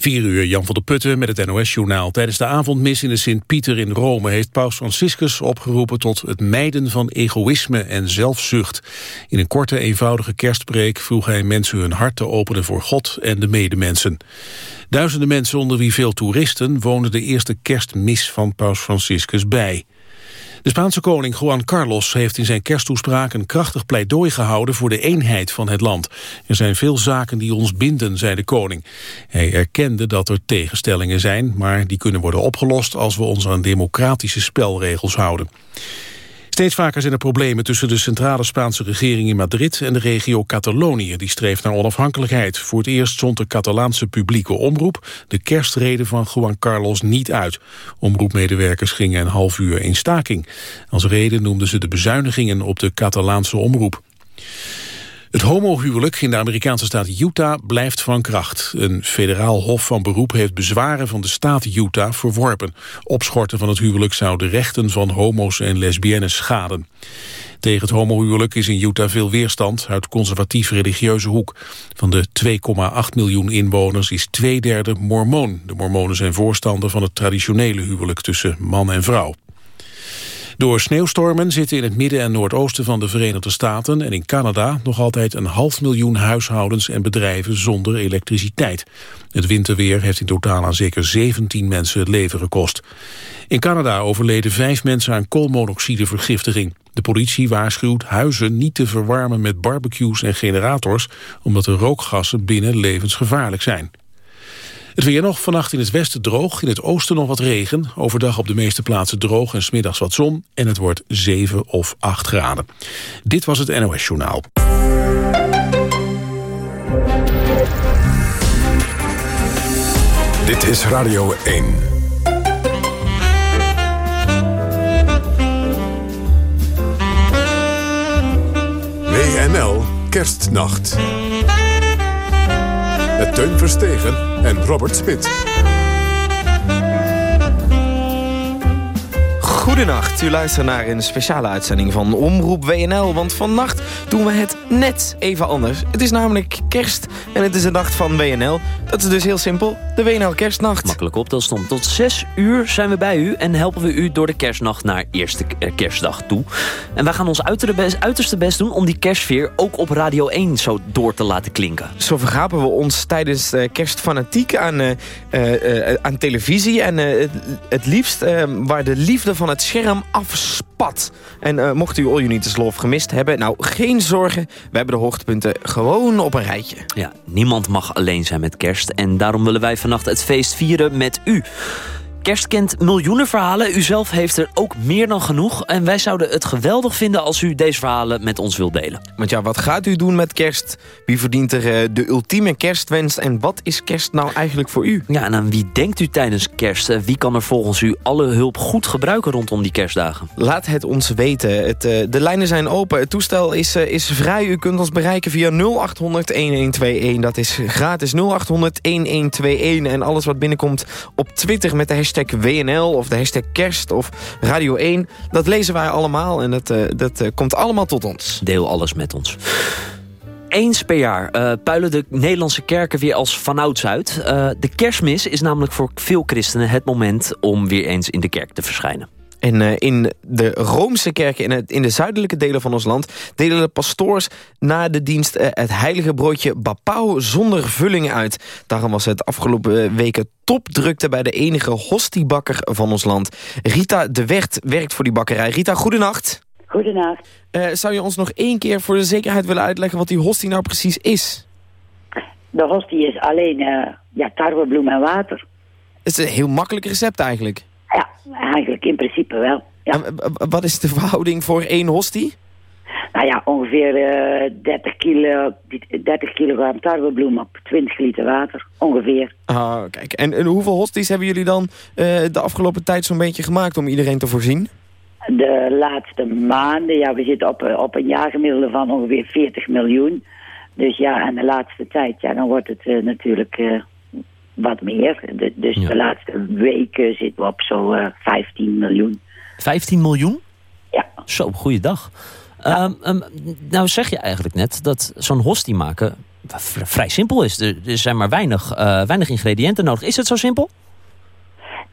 Vier uur, Jan van der Putten met het NOS-journaal. Tijdens de avondmis in de Sint-Pieter in Rome... heeft paus Franciscus opgeroepen tot het mijden van egoïsme en zelfzucht. In een korte, eenvoudige kerstpreek vroeg hij mensen hun hart te openen voor God en de medemensen. Duizenden mensen, onder wie veel toeristen... woonden de eerste kerstmis van paus Franciscus bij. De Spaanse koning Juan Carlos heeft in zijn kersttoespraak een krachtig pleidooi gehouden voor de eenheid van het land. Er zijn veel zaken die ons binden, zei de koning. Hij erkende dat er tegenstellingen zijn, maar die kunnen worden opgelost als we ons aan democratische spelregels houden. Steeds vaker zijn er problemen tussen de centrale Spaanse regering in Madrid en de regio Catalonië. Die streeft naar onafhankelijkheid. Voor het eerst zond de Catalaanse publieke omroep de kerstreden van Juan Carlos niet uit. Omroepmedewerkers gingen een half uur in staking. Als reden noemden ze de bezuinigingen op de Catalaanse omroep. Het homohuwelijk in de Amerikaanse staat Utah blijft van kracht. Een federaal hof van beroep heeft bezwaren van de staat Utah verworpen. Opschorten van het huwelijk zou de rechten van homo's en lesbiennes schaden. Tegen het homohuwelijk is in Utah veel weerstand uit conservatief-religieuze hoek. Van de 2,8 miljoen inwoners is twee derde mormoon. De mormonen zijn voorstander van het traditionele huwelijk tussen man en vrouw. Door sneeuwstormen zitten in het midden en noordoosten van de Verenigde Staten en in Canada nog altijd een half miljoen huishoudens en bedrijven zonder elektriciteit. Het winterweer heeft in totaal aan zeker 17 mensen het leven gekost. In Canada overleden vijf mensen aan koolmonoxidevergiftiging. De politie waarschuwt huizen niet te verwarmen met barbecues en generators, omdat de rookgassen binnen levensgevaarlijk zijn. Het weer nog, vannacht in het westen droog, in het oosten nog wat regen. Overdag op de meeste plaatsen droog en smiddags wat zon. En het wordt 7 of 8 graden. Dit was het NOS Journaal. Dit is Radio 1. WNL Kerstnacht. Teun Verstegen en Robert Smit. Goedenacht, u luistert naar een speciale uitzending van Omroep WNL. Want vannacht doen we het net even anders. Het is namelijk kerst en het is de nacht van WNL. Dat is dus heel simpel, de WNL Kerstnacht. Makkelijk optelsom. Tot 6 uur zijn we bij u en helpen we u door de kerstnacht naar eerste kerstdag toe. En wij gaan ons uiterste best doen om die kerstfeer ook op Radio 1 zo door te laten klinken. Zo vergapen we ons tijdens uh, kerstfanatiek aan, uh, uh, aan televisie. En het liefst waar de liefde van het scherm afspat. En mocht u All You Need Is Love gemist hebben, nou geen zorgen. We hebben de hoogtepunten gewoon op een rijtje. Ja, niemand mag alleen zijn met kerst. En daarom willen wij vannacht het feest vieren met u. Kerst kent miljoenen verhalen. U zelf heeft er ook meer dan genoeg. En wij zouden het geweldig vinden als u deze verhalen met ons wilt delen. Want ja, wat gaat u doen met kerst? Wie verdient er uh, de ultieme kerstwens? En wat is kerst nou eigenlijk voor u? Ja, en aan wie denkt u tijdens kerst? Eh, wie kan er volgens u alle hulp goed gebruiken rondom die kerstdagen? Laat het ons weten. Het, uh, de lijnen zijn open. Het toestel is, is vrij. U kunt ons bereiken via 0800-1121. Dat is gratis 0800-1121. En alles wat binnenkomt op Twitter met de hashtag hashtag WNL of de hashtag kerst of Radio 1. Dat lezen wij allemaal en dat, uh, dat uh, komt allemaal tot ons. Deel alles met ons. Eens per jaar uh, puilen de Nederlandse kerken weer als vanouds uit. de kerstmis is namelijk voor veel christenen het moment om weer eens in de kerk te verschijnen. En uh, in de Roomse kerken in, het, in de zuidelijke delen van ons land... delen de pastoors na de dienst uh, het heilige broodje bapau zonder vulling uit. Daarom was het afgelopen weken topdrukte bij de enige hostiebakker van ons land. Rita de Wert werkt voor die bakkerij. Rita, goedenacht. Goedenacht. Uh, zou je ons nog één keer voor de zekerheid willen uitleggen... wat die hostie nou precies is? De hostie is alleen ja, tarwebloem en water. Het is een heel makkelijk recept eigenlijk. Ja, eigenlijk in principe wel. Ja. wat is de verhouding voor één hostie? Nou ja, ongeveer uh, 30, kilo, 30 kilogram tarwebloem op 20 liter water. Ongeveer. Ah, kijk. En, en hoeveel hosties hebben jullie dan uh, de afgelopen tijd zo'n beetje gemaakt om iedereen te voorzien? De laatste maanden, ja, we zitten op, op een jaargemiddelde van ongeveer 40 miljoen. Dus ja, en de laatste tijd, ja, dan wordt het uh, natuurlijk wat meer. De, dus ja. de laatste weken zitten we op zo'n uh, 15 miljoen. 15 miljoen? Ja. Zo, goeiedag. Ja. Um, um, nou zeg je eigenlijk net dat zo'n hostie maken vrij simpel is. Er, er zijn maar weinig, eh, weinig ingrediënten nodig. Is het zo simpel?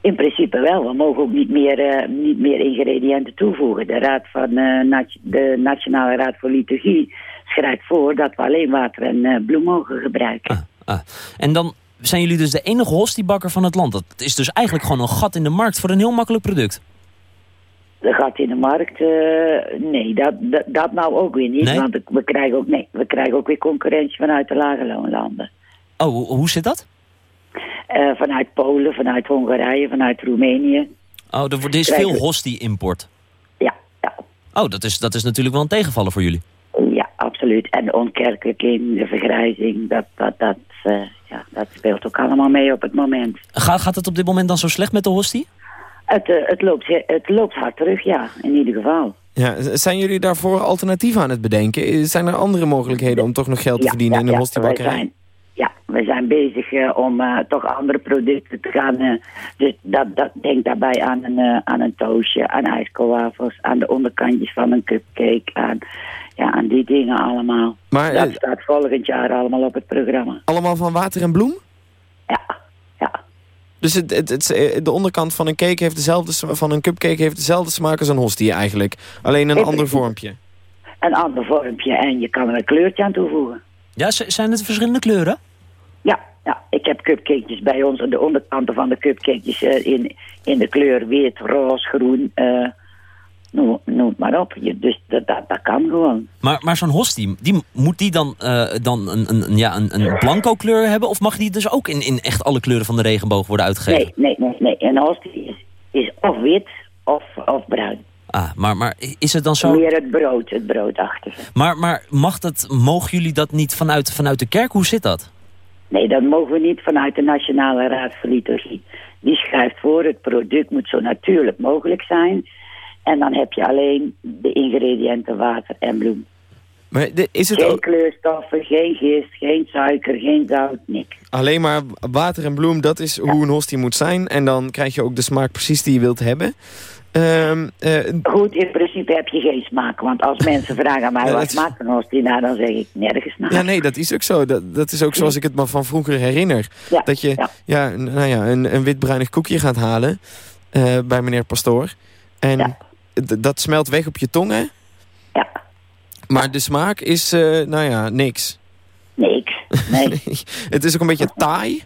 In principe wel. We mogen ook niet meer, eh, niet meer ingrediënten toevoegen. De, raad van, eh, de Nationale Raad voor Liturgie schrijft voor dat we alleen water en eh, bloem mogen gebruiken. Ah, ah. En dan zijn jullie dus de enige hostiebakker van het land. Dat is dus eigenlijk gewoon een gat in de markt voor een heel makkelijk product. De gat in de markt, eh, nee, dat, dat, dat nou ook weer niet. Nee? Want we krijgen, ook, nee, we krijgen ook weer concurrentie vanuit de lage loonlanden. Oh, hoe- hoe zit dat? Eh, vanuit Polen, vanuit Hongarije, vanuit Roemenië. Oh, er, wordt- er is veel hostie-import. Ja, ja, Oh, dat is, dat is natuurlijk wel een tegenvaller voor jullie. ja, absoluut. En de onkerkelijking, de vergrijzing, dat, dat, dat, eh, ja, dat speelt ook allemaal mee op het moment. Ga, gaat het op dit moment dan zo slecht met de hostie? Het, eh, het, loopt, he- het loopt hard terug, ja, in ieder geval. Ja, zijn jullie daarvoor alternatieven aan het bedenken? Zijn er andere mogelijkheden om toch nog geld te ja, verdienen ja, in een ja, hostiebakkerij? Ja, we zijn bezig eh, om eh, toch andere producten te gaan. eh, dus dat, dat, denk daarbij aan een, eh, aan een toastje, aan ijskoolwafels, aan de onderkantjes van een cupcake, aan, ja, aan die dingen allemaal. Maar dat staat volgend jaar allemaal op het programma. allemaal van water en bloem? Ja, ja. Dus het, het, het- de onderkant van een cake heeft dezelfde van een cupcake heeft dezelfde smaak als een hostie eigenlijk. Alleen een ander vormpje. Een ander vormpje en je kan er een kleurtje aan toevoegen. Ja, zijn het verschillende kleuren? Ja, ja, ik heb cupcakejes bij ons. De onderkanten van de cupcakejes eh, in, in de kleur wit, roze, groen. eh noem, noem het maar op. Je, dus dat, dat, dat kan gewoon. Maar, maar zo'n hostie, die, moet die dan, eh, dan een, een, een- ja, een, een blanco kleur hebben? Of mag die dus ook in, in echt alle kleuren van de regenboog worden uitgegeven? Nee, nee, nee, nee. Een hostie is, is of wit of, of bruin. Ah, maar, maar is het dan zo... Meer het brood, het broodachtige. Maar, maar mag dat, mogen jullie dat niet vanuit, vanuit de kerk? Hoe zit dat? Nee, dat mogen we niet vanuit de Nationale Raad voor Liturgie. Die schrijft voor, het product moet zo natuurlijk mogelijk zijn. En dan heb je alleen de ingrediënten water en bloem. Maar de- is het Geen ook kleurstoffen, geen gist, geen suiker, geen zout, niks. alleen maar water en bloem, dat is hoe een hostie moet zijn. En dan krijg je ook de smaak precies die je wilt hebben. Ehm, eh, Goed, in principe heb je geen smaak. Want als mensen vragen aan mij, Ja, wat smaakt een hostie? Nou, dan zeg ik nergens naar. ja, nee, dat is ook zo. Dat, dat is ook zoals ik het me van vroeger herinner. Ja, Dat je ja. nou ja, een, een witbruinig koekje gaat halen eh, bij meneer Pastoor. En dat smelt weg op je tong, hè? Ja, Maar de smaak is, eh, nou ja, niks. niks. Nee. Het is ook een beetje taai.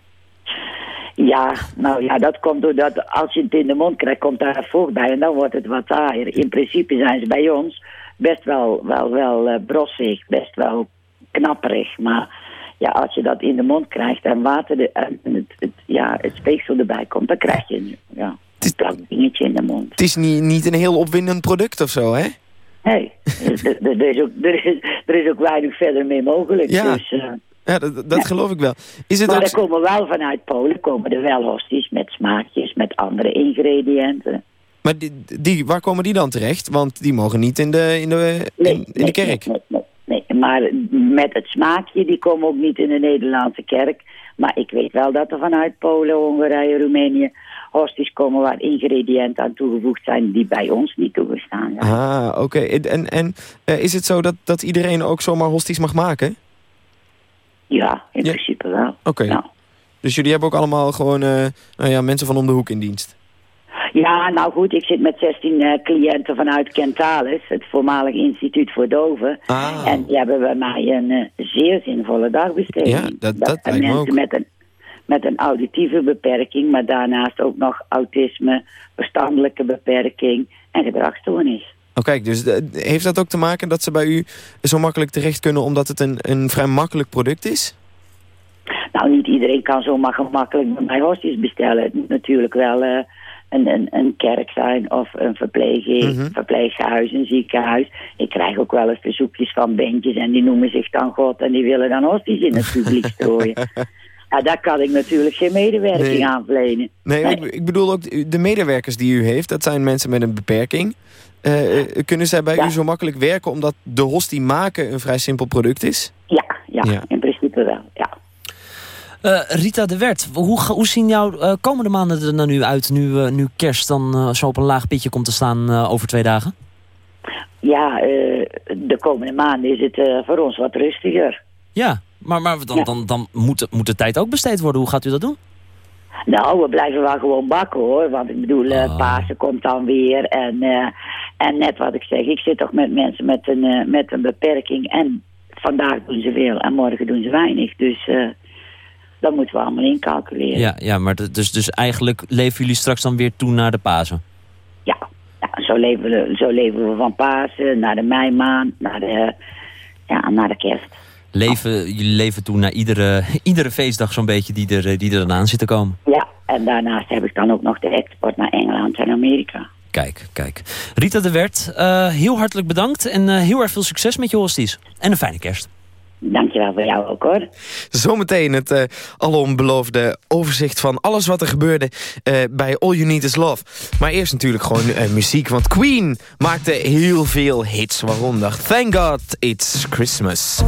Ja, nou ja, dat komt doordat als je het in de mond krijgt, komt daar vocht bij en dan wordt het wat. In principe zijn ze bij ons best wel, wel, wel eh, brossig, best wel knapperig. Maar ja, als je dat in de mond krijgt en water de, en het, het, ja, het speeksel erbij komt, dan krijg je een, ja, een plak dingetje in de mond. Het is niet, niet een heel opwindend product of zo, hè? Nee, er, er- er is ook, er, is, er is ook weinig verder mee mogelijk. Ja. Dus, eh, Ja, dat, dat geloof ik wel. Is het maar ook... er komen wel vanuit Polen komen er wel hosties met smaakjes, met andere ingrediënten. Maar die, die, waar komen die dan terecht? Want die mogen niet in de, in de, in, in de kerk. Nee, nee, nee, nee. Maar met het smaakje, die komen ook niet in de Nederlandse kerk. Maar ik weet wel dat er vanuit Polen, Hongarije, Roemenië... hosties komen waar ingrediënten aan toegevoegd zijn... die bij ons niet toegestaan zijn. Ah, oké. En, en eh, is het zo dat, dat iedereen ook zomaar hosties mag maken? Ja, in Ja. principe wel. Oké. Nou. Dus jullie hebben ook allemaal gewoon eh, nou ja, mensen van om de hoek in dienst? Ja, nou goed, ik zit met 16 eh, cliënten vanuit Kentalis... het voormalig instituut voor doven. Ah. En die hebben bij mij een eh, zeer zinvolle dagbesteding. Ja, dat- dat zijn lijkt me mensen ook. met een, met een auditieve beperking... maar daarnaast ook nog autisme, verstandelijke beperking en gedragsstoornis. Oh, kijk, dus eh, heeft dat ook te maken dat ze bij u zo makkelijk terecht kunnen... omdat het een, een vrij makkelijk product is? Nou, niet iedereen kan zomaar gemakkelijk bij hosties bestellen. Het moet natuurlijk wel eh, een, een, een kerk zijn of een verpleging, Mhm. verpleeghuis, een ziekenhuis. Ik krijg ook wel eens verzoekjes van bandjes en die noemen zich dan God en die willen dan hosties in het publiek strooien. Ja, daar kan ik natuurlijk geen medewerking Nee. aan verlenen. Nee, Nee. Ik, ik bedoel ook de medewerkers die u heeft. Dat zijn mensen met een beperking. Eh, eh, kunnen zij bij Ja. u zo makkelijk werken omdat de hostie maken een vrij simpel product is? Ja, ja, Ja. in principe wel, ja. Eh, Rita de Wert, hoe, zien jouw eh, komende maanden er dan nu uit... nu, eh, nu kerst dan zo op een laag pitje komt te staan eh, over twee dagen? Ja, eh, de komende maanden is het eh, voor ons wat rustiger. Ja, Maar, maar dan, Ja. dan, dan moet, moet de tijd ook besteed worden. Hoe gaat u dat doen? Nou, we blijven wel gewoon bakken hoor. Want ik bedoel, eh, Ah. Pasen komt dan weer. En, eh, en net wat ik zeg, ik zit toch met mensen met een, eh, met een beperking. En vandaag doen ze veel en morgen doen ze weinig. Dus dat moeten we allemaal incalculeren. Ja, ja maar dus, dus eigenlijk leven jullie straks dan weer toe naar de Pasen? Ja, ja zo, leven we, zo leven we van Pasen naar de meimaand, naar de, ja, naar de kerst. Leven, jullie leven toe naar iedere, iedere feestdag zo'n beetje die er, die er dan aan zit te komen? Ja, en daarnaast heb ik dan ook nog de export naar Engeland en Amerika. Kijk, kijk. Rita de Wert, eh, heel hartelijk bedankt en eh, heel erg veel succes met je hosties. En een fijne kerst. Dankjewel voor jou ook hoor. Zometeen het eh alombeloofde overzicht van alles wat er gebeurde eh, bij All You Need Is Love. Maar eerst natuurlijk gewoon muziek, want Queen maakte heel veel hits, waaronder Thank God It's Christmas.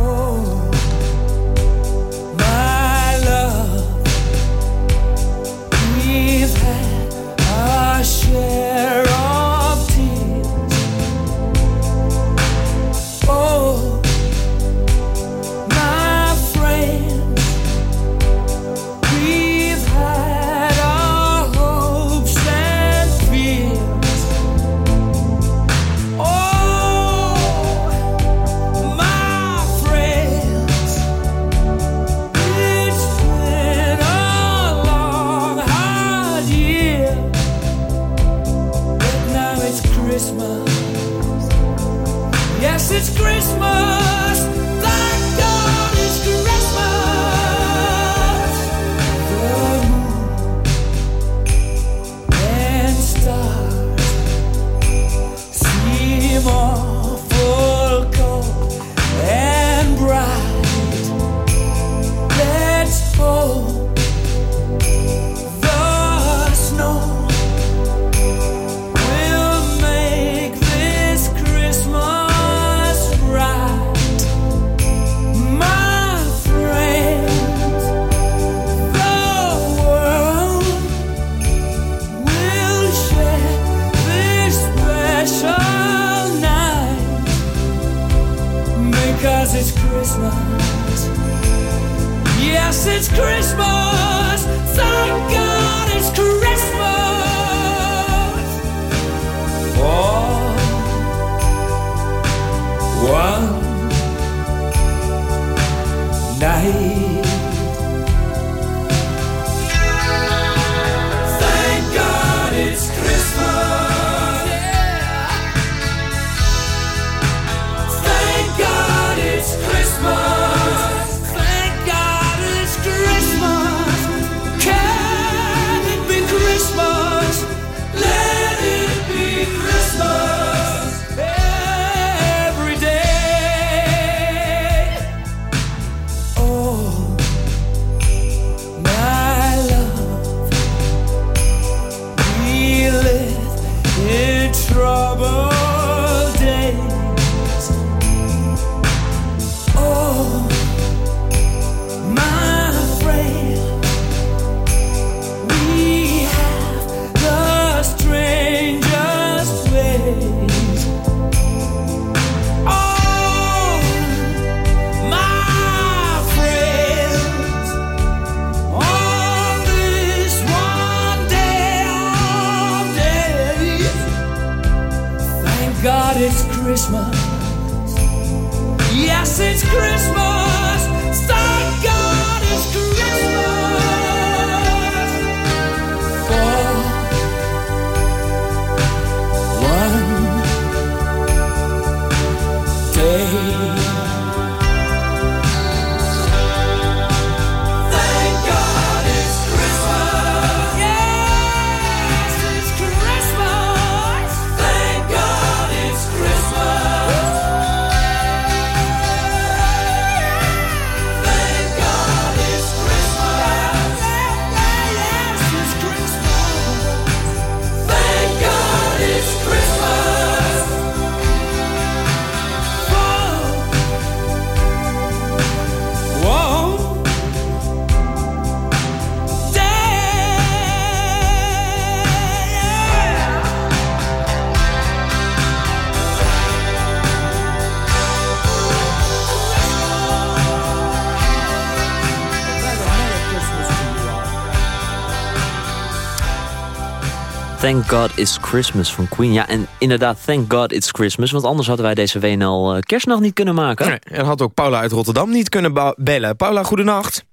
Thank God It's Christmas van Queen. Ja, en inderdaad, thank God It's Christmas. Want anders hadden wij deze WNL uh, kerstnacht niet kunnen maken. Nee, en had ook Paula uit Rotterdam niet kunnen bellen. Paula, goedenacht.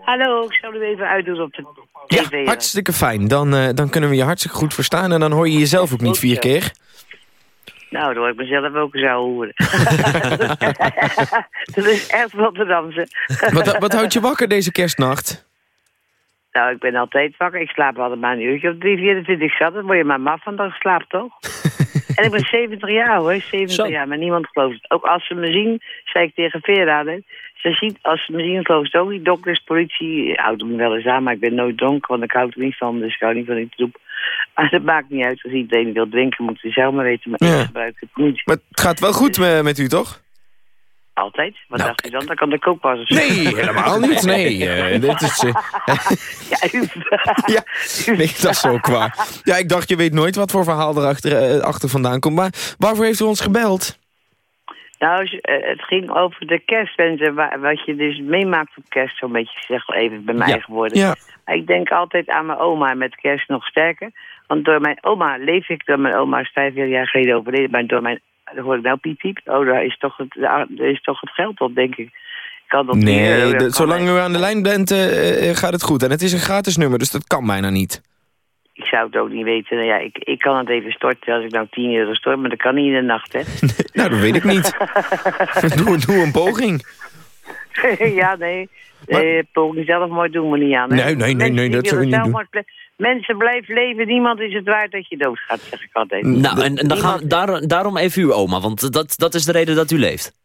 Hallo, ik zal u even uitdoen op de tv. Ja, hartstikke fijn. Dan, uh, dan kunnen we je hartstikke goed verstaan. En dan hoor je jezelf ook niet vier keer. Nou, dan hoor ik mezelf ook zo horen. dat is echt Rotterdamse. wat, wat houdt je wakker deze kerstnacht? Nou, ik ben altijd wakker. Ik slaap altijd maar een uurtje of drie, 24 zat. Dan word je maar maf van dat slaap, toch? en ik ben 70 jaar hoor, 70 Zo. jaar, maar niemand gelooft het. Ook als ze me zien, zei ik tegen Vera, hè, ze ziet, als ze me zien, gelooft het ook niet. Dokters, politie, houdt me wel eens aan, maar ik ben nooit dronken, want ik houd er niet van, dus ik hou niet van die troep. Maar dat maakt niet uit, als iedereen wil drinken, moet ze zelf maar weten, maar ja. ik gebruik het niet. Maar het gaat wel goed met, met u, toch? Altijd? Wat nou, dacht u dan? Dan kan de kookpas Nee, helemaal niet. Nee, uh, dit is... Uh, ja, u... ja, nee, dat is ook waar. Ja, ik dacht, je weet nooit wat voor verhaal erachter uh, achter vandaan komt. Maar waarvoor heeft u ons gebeld? Nou, het ging over de kerstwensen, wat je dus meemaakt op kerst, zo'n beetje, zeg even bij mij ja. geworden. Ja. Ik denk altijd aan mijn oma met kerst nog sterker. Want door mijn oma leef ik, door mijn oma is vijf jaar geleden overleden, maar door mijn dan hoor ik nou piep piep. Oh, daar is toch het, daar is toch het geld op, denk ik. ik kan dat nee, meer, de, zolang u aan de lijn bent, uh, gaat het goed. En het is een gratis nummer, dus dat kan bijna niet. Ik zou het ook niet weten. Nou ja, ik, ik kan het even storten als ik nou 10 euro stort, maar dat kan niet in de nacht, hè? nou, dat weet ik niet. doe, doe een poging. ja, nee. Maar... poging zelf mooi doen we niet aan. Hè? Nee, nee, nee, nee, dat zou je niet doen. Mensen blijven leven, niemand is het waard dat je doodgaat, zeg ik altijd. Nou, en, en dan gaan we, daar, daarom even uw oma, want dat, dat is de reden dat u leeft.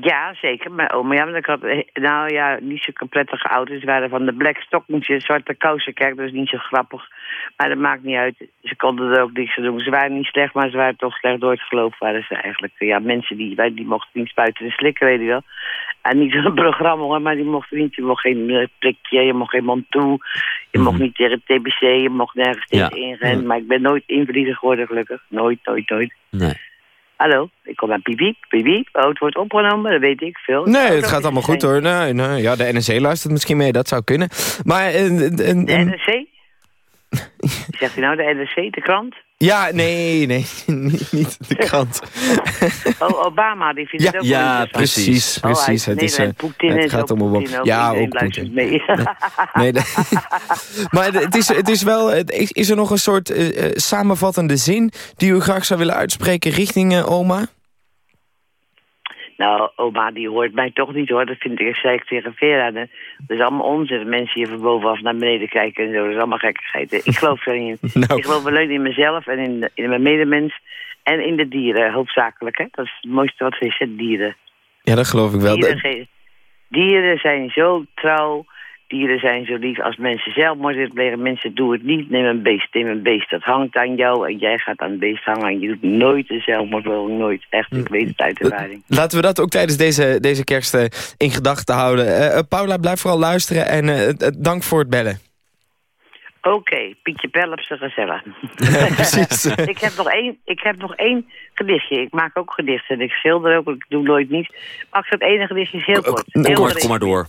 Ja, zeker. Mijn oma, ja, ik had, nou ja, niet zo prettige auto's. Ze waren van de black stockingjes, zwarte kousen. Kijk, dat is niet zo grappig. Maar dat maakt niet uit. Ze konden er ook niks aan doen. Ze waren niet slecht, maar ze waren toch slecht door het geloof. Waren ze eigenlijk. Ja, mensen die, wij, die mochten niet spuiten en slikken, weet je wel. En niet zo'n programma hoor, maar die mochten niet. Je mocht geen uh, prikje, je mocht geen mond toe. Je mocht niet tegen TBC, je mocht nergens tegen ja. inrennen. Maar ik ben nooit invalide geworden, gelukkig. Nooit, nooit, nooit. Nee. Hallo, ik kom aan piep, piep. Oh, het wordt opgenomen, dat weet ik veel. Nee, het gaat allemaal goed hoor. Nee, nee, ja, de NRC luistert misschien mee, dat zou kunnen. Maar... Uh, uh, de NRC? Zegt u nou de NRC, de krant? Ja, nee, nee, niet de krant. oh, Obama, die vindt ja, het ook Ja, precies, oh, precies. het, is, uh, het gaat om een Ja, ook Poetin. Mee. nee, maar het is, het is wel, is, is er nog een soort uh, samenvattende zin die u graag zou willen uitspreken richting uh, oma? Nou, oma die hoort mij toch niet hoor. Dat vind ik, zei ik tegen Vera. Dat is allemaal onzin. Mensen hier van bovenaf naar beneden kijken en zo. Dat is allemaal gekkigheid. Ik geloof er niet in. nou. Ik geloof alleen in mezelf en in, in mijn medemens. En in de dieren, hoofdzakelijk. Hè? Dat is het mooiste wat er is, hè? dieren. Ja, dat geloof ik wel. Dieren, dieren zijn zo trouw dieren zijn zo lief. Als mensen zelfmoord willen plegen, mensen doen het niet. Neem een beest, neem een beest. Dat hangt aan jou en jij gaat aan het beest hangen. En je doet nooit een zelfmoord, nooit. Echt, ik weet het uit ervaring. Laten we dat ook tijdens deze, deze kerst uh, in gedachten houden. Uh, Paula, blijf vooral luisteren en uh, dank voor het bellen. Oké, okay, Pietje Bel op zijn gezellig. precies. ik, heb nog één, ik heb nog één gedichtje. Ik maak ook gedichten. Ik schilder ook, ik doe nooit niet. Maar ik het ene gedichtje is heel kort. Heel kort, kom maar door.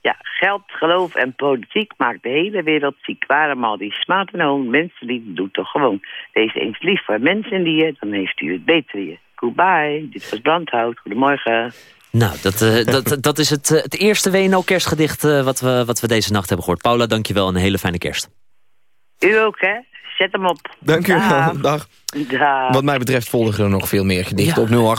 Ja, geld, geloof en politiek maakt de hele wereld ziek. Waarom al die smaad en hoon? Mensen die doet toch gewoon. Deze eens lief voor mensen en dieren, dan heeft u het beter hier. Goodbye, dit was Brandhout. Goedemorgen. Nou, dat, uh, dat, dat is het, uh, het eerste WNO kerstgedicht uh, wat, we, wat we deze nacht hebben gehoord. Paula, dankjewel en een hele fijne kerst. U ook, hè? Zet hem op. Dank u wel. Dag. Wat mij betreft volgen er nog veel meer gedichten ja. op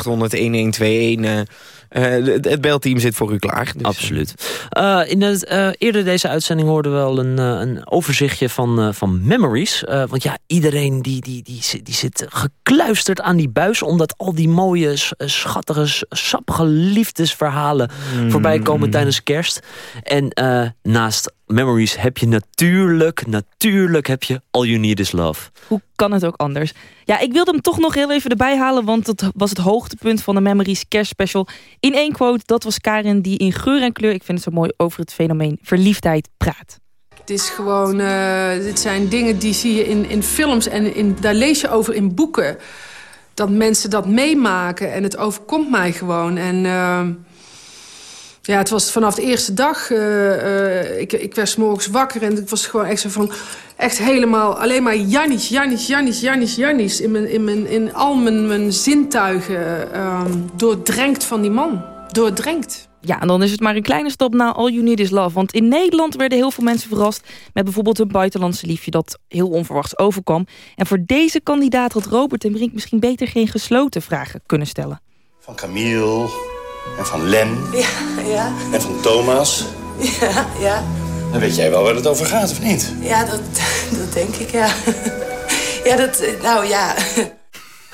0800-1121. Uh, het, het belteam zit voor u klaar. Dus, Absoluut. Uh, in het, uh, eerder deze uitzending hoorden we wel een, een overzichtje van, van memories. want ja, iedereen die, die, die, die zit gekluisterd aan die buis... omdat al die mooie, schattige, sappige liefdesverhalen... Mm. voorbij komen tijdens kerst. En naast memories heb je natuurlijk, natuurlijk heb je All You Need Is Love. Hoe kan het ook anders? Ja, ik wilde hem toch nog heel even erbij halen... want dat was het hoogtepunt van de Memories kerstspecial. In één quote, dat was Karin die in geur en kleur... ik vind het zo mooi over het fenomeen verliefdheid praat. Het is gewoon, uh, dit zijn dingen die zie je in, in films en in, daar lees je over in boeken. Dat mensen dat meemaken en het overkomt mij gewoon. En uh, Ja, het was vanaf de eerste dag. eh, eh, ik, ik werd 's morgens wakker en ik was gewoon echt zo van... Echt helemaal alleen maar Jannies, Jannies, Jannies, Jannies, Jannies. In, mijn, in, mijn, in al mijn, mijn zintuigen ehm, doordrenkt van die man. Doordrenkt. Ja, en dan is het maar een kleine stap na All You Need Is Love. Want in Nederland werden heel veel mensen verrast... met bijvoorbeeld een buitenlandse liefje dat heel onverwachts overkwam. En voor deze kandidaat had Robert en Brink misschien beter geen gesloten vragen kunnen stellen. Van Camille en van Len Ja, ja, en van Thomas. ja, ja. Dan weet jij wel waar het over gaat, of niet? Ja, dat, dat denk ik, ja. Ja, dat, nou ja.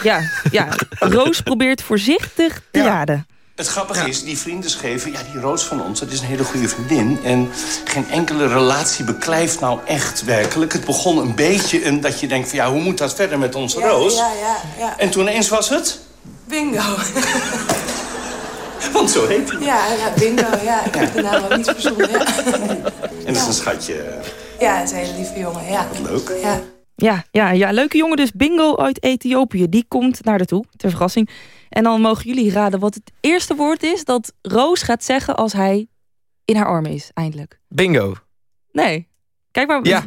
Ja, ja. Roos probeert voorzichtig te raden. Het grappige is, die vrienden schreven... ja, die Roos van ons, dat is een hele goede vriendin... en geen enkele relatie beklijft nou echt werkelijk. Het begon een beetje een, dat je denkt van... ja, hoe moet dat verder met onze Ja, Roos? Ja, ja, ja. En toen eens was het... Bingo. Want zo heet hij. Ja, ja, bingo, ja. Ik heb de naam ook niet verzonnen, ja. En dat is een schatje. Ja, het is een hele lieve jongen, ja. Leuk. Ja. Ja, ja, ja, leuke jongen dus. Bingo uit Ethiopië. Die komt naar de toe, ter verrassing. En dan mogen jullie raden wat het eerste woord is... dat Roos gaat zeggen als hij in haar armen is, eindelijk. Bingo. Nee. Kijk maar. Ja.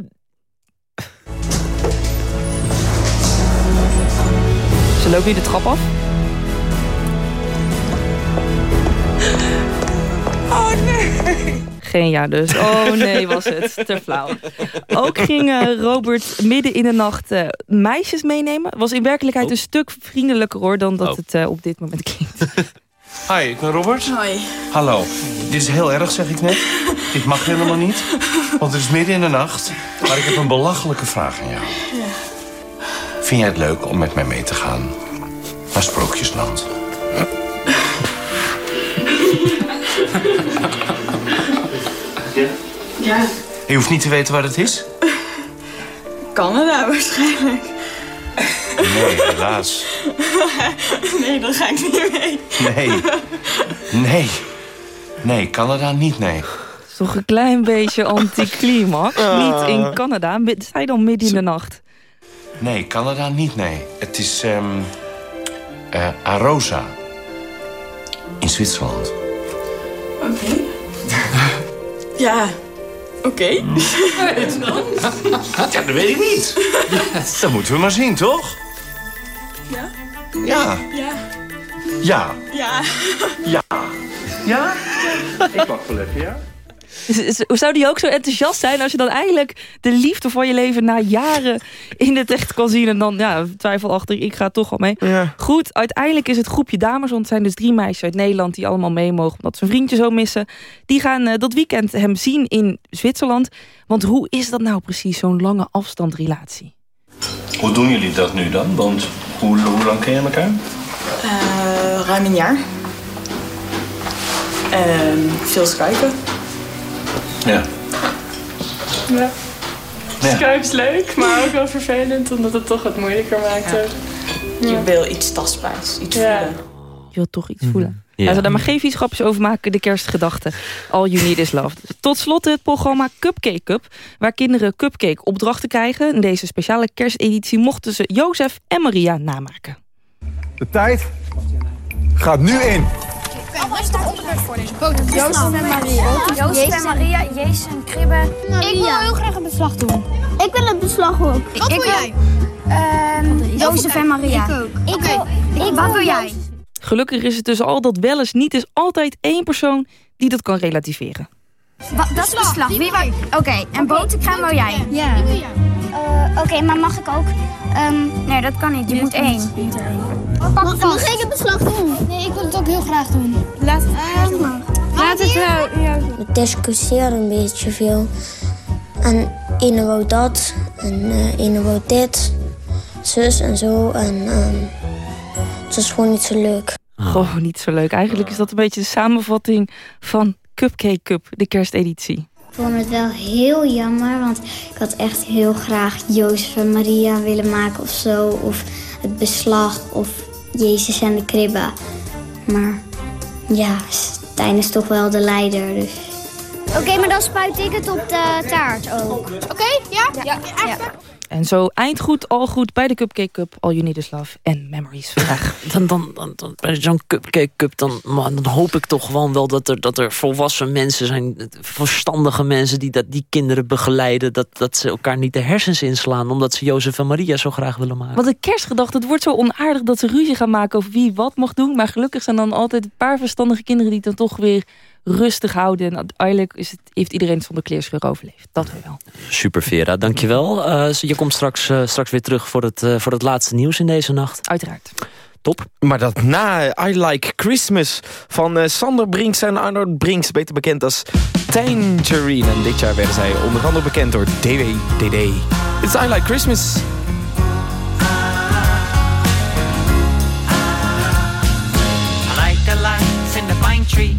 Ze loopt nu de trap af. Oh, nee. Geen ja dus. Oh nee, was het. Te flauw. Ook ging eh, Robert midden in de nacht eh, meisjes meenemen. Was in werkelijkheid een stuk vriendelijker hoor... dan dat Oh. het eh, op dit moment klinkt. Hi, ik ben Robert. Hoi. Hallo. Dit is heel erg, zeg ik net. Dit mag helemaal niet. Want het is midden in de nacht. Maar ik heb een belachelijke vraag aan jou. Vind jij het leuk om met mij mee te gaan naar Sprookjesland? Ja, Je hoeft niet te weten waar het is? Canada waarschijnlijk. Nee, helaas. Nee, dan ga ik niet mee. Nee. Nee. Nee, Canada niet, nee. is toch een klein beetje anticlimax. Niet in Canada. Je dan midden in de nacht? Nee, Canada niet, nee. Het is ehm eh, Arosa. In Zwitserland. Oké. Ja, oké. Ja, dat weet ik niet. Dat moeten we maar zien, toch? Ja? Ja. Ja. Ja. Ja. Ja. Ja? Ik wacht wel even, ja? Zou die ook zo enthousiast zijn als je dan eindelijk de liefde van je leven na jaren in het echt kan zien en dan ja, twijfelachtig, ik ga toch wel mee. Ja. Goed, uiteindelijk is het groepje dames, want het zijn dus drie meisjes uit Nederland die allemaal mee mogen omdat ze een vriendje zo missen. Die gaan eh, dat weekend hem zien in Zwitserland. Want hoe is dat nou precies, zo'n lange afstandrelatie? Hoe doen jullie dat nu dan? Want hoe, hoe lang ken je elkaar? Eh, ruim een jaar. En veel skypen. Ja. Ja. Ja. Skype is leuk, maar ook wel vervelend, omdat het toch wat moeilijker maakt. Je wil iets tastbaars, iets voelen. Je wilt toch iets voelen. Ja. Laten we daar maar geen vies grapjes over maken. De kerstgedachte. All you need is love. Tot slot het programma Cupcake Cup. Waar kinderen cupcake opdrachten krijgen. In deze speciale kersteditie mochten ze Jozef en Maria namaken. De tijd gaat nu in. Wat is onderwerp voor deze boot? Jozef en Maria. Jozef en Maria, Jezus en Kribbe. Ik wil heel graag een beslag doen. Ik wil een beslag ook. Wat wil jij? Jozef en Maria. Ik ook. Ik wil, wat wil jij? Gelukkig is het tussen al dat wel eens niet is altijd één persoon die dat kan relativeren. dat is beslag. Wie. Oké, en boterkraan wil jij? Ja. Oké, maar mag ik ook? nee, dat kan niet. Je moet één. Pak vast. Mag ik het beslag doen? Nee, ik wil het ook heel graag doen. Laat het Laat het wel. We discussiëren een beetje veel. En ene wou dat, en eh ene wou dit, zus en zo. En ehm, het was gewoon niet zo leuk. Goh, niet zo leuk. Eigenlijk is dat een beetje de samenvatting van Cupcake Cup, de kersteditie. Ik vond het wel heel jammer, want ik had echt heel graag Jozef en Maria willen maken of zo. Of het beslag, of Jezus en de kribbe. Maar ja, Stijn is toch wel de leider, dus... Oké, maar dan spuit ik het op de taart ook. Oké, ja? Ja. ja. En zo eindgoed, al goed bij de Cupcake Cup. All You Need Is Love en Memories vandaag. Dan, dan, dan, dan, bij zo'n Cupcake Cup, dan, man, dan hoop ik toch gewoon wel dat er, dat er volwassen mensen zijn, verstandige mensen die dat, die kinderen begeleiden, dat, dat ze elkaar niet de hersens inslaan, omdat ze Jozef en Maria zo graag willen maken. Want een kerstgedachte, het wordt zo onaardig dat ze ruzie gaan maken over wie wat mag doen. Maar gelukkig zijn dan altijd een paar verstandige kinderen die dan toch weer rustig houden. En uiteindelijk is het, heeft iedereen zonder kleerscheur overleefd. Dat wel. Super Vera, dankjewel. Uh, je komt straks, uh, straks weer terug voor het, uh, voor het laatste nieuws in deze nacht. Uiteraard. Top. Maar dat na I Like Christmas van uh, Sander Brinks en Arnold Brinks, beter bekend als Tangerine. En dit jaar werden zij onder andere bekend door DWDD. It's I Like Christmas. I like the lights in the pine tree.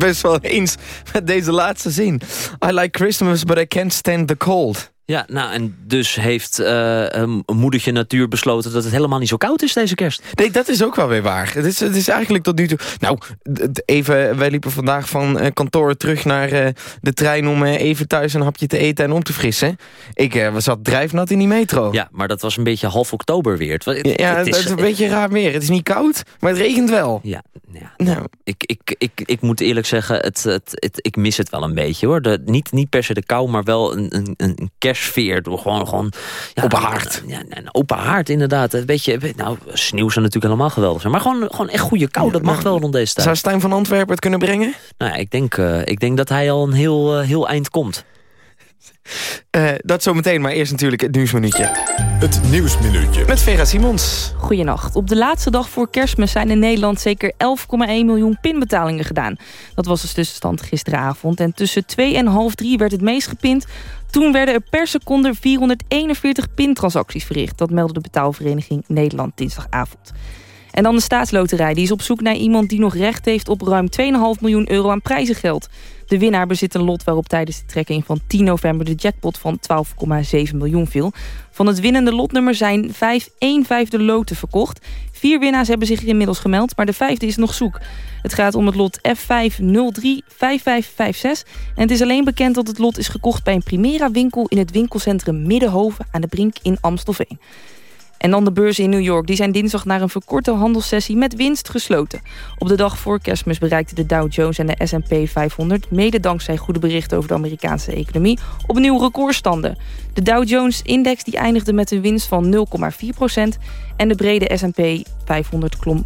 Best wel eens met deze laatste zin. I like Christmas, but I can't stand the cold. Ja, nou en dus heeft uh, um, moedertje natuur besloten dat het helemaal niet zo koud is deze kerst. Nee, dat is ook wel weer waar. Het is, het is eigenlijk tot nu toe... Nou, even, wij liepen vandaag van uh, kantoor terug naar uh, de trein om even thuis een hapje te eten en om te frissen. Ik zat drijfnat in die metro. Ja, maar dat was een beetje half oktober weer. Het, het, ja, het is, het is een beetje raar weer. Het is niet koud, maar het regent wel. Ja, ja. Nou. Ik, ik, ik, ik moet eerlijk zeggen, het, het, ik mis het wel een beetje hoor. De, niet, niet per se de kou, maar wel een, een, een kerstsfeer. Door gewoon, gewoon ja, open haard. Ja, een open haard inderdaad. Een beetje, nou, sneeuw zou natuurlijk helemaal geweldig zijn. Maar gewoon, gewoon echt goede kou, dat mag wel rond deze tijd. Zou Stijn van Antwerpen het kunnen brengen? Nou ja, ik denk, uh, ik denk dat hij al een heel, uh, heel eind komt. Uh, dat zometeen, maar eerst natuurlijk het nieuwsminuutje. Het nieuwsminuutje. Met Vera Simons. Goedenacht. Op de laatste dag voor kerstmis zijn in Nederland zeker 11,1 miljoen pinbetalingen gedaan. Dat was de tussenstand gisteravond. En tussen 2 en half 3 werd het meest gepind. Toen werden er per seconde 441 pintransacties verricht. Dat meldde de betaalvereniging Nederland dinsdagavond. En dan de staatsloterij. Die is op zoek naar iemand die nog recht heeft op ruim 2,5 miljoen euro aan prijzengeld. De winnaar bezit een lot waarop tijdens de trekking van 10 november de jackpot van 12,7 miljoen viel. Van het winnende lotnummer zijn 5 1 vijfde loten verkocht. Vier winnaars hebben zich inmiddels gemeld, maar de vijfde is nog zoek. Het gaat om het lot F5035556. En het is alleen bekend dat het lot is gekocht bij een Primera winkel in het winkelcentrum Middenhoven aan de Brink in Amstelveen. En dan de beurzen in New York. Die zijn dinsdag naar een verkorte handelssessie met winst gesloten. Op de dag voor kerstmis bereikten de Dow Jones en de S&P 500... mede dankzij goede berichten over de Amerikaanse economie... opnieuw recordstanden. De Dow Jones-index die eindigde met een winst van 0,4 procent... en de brede S&P 500 klom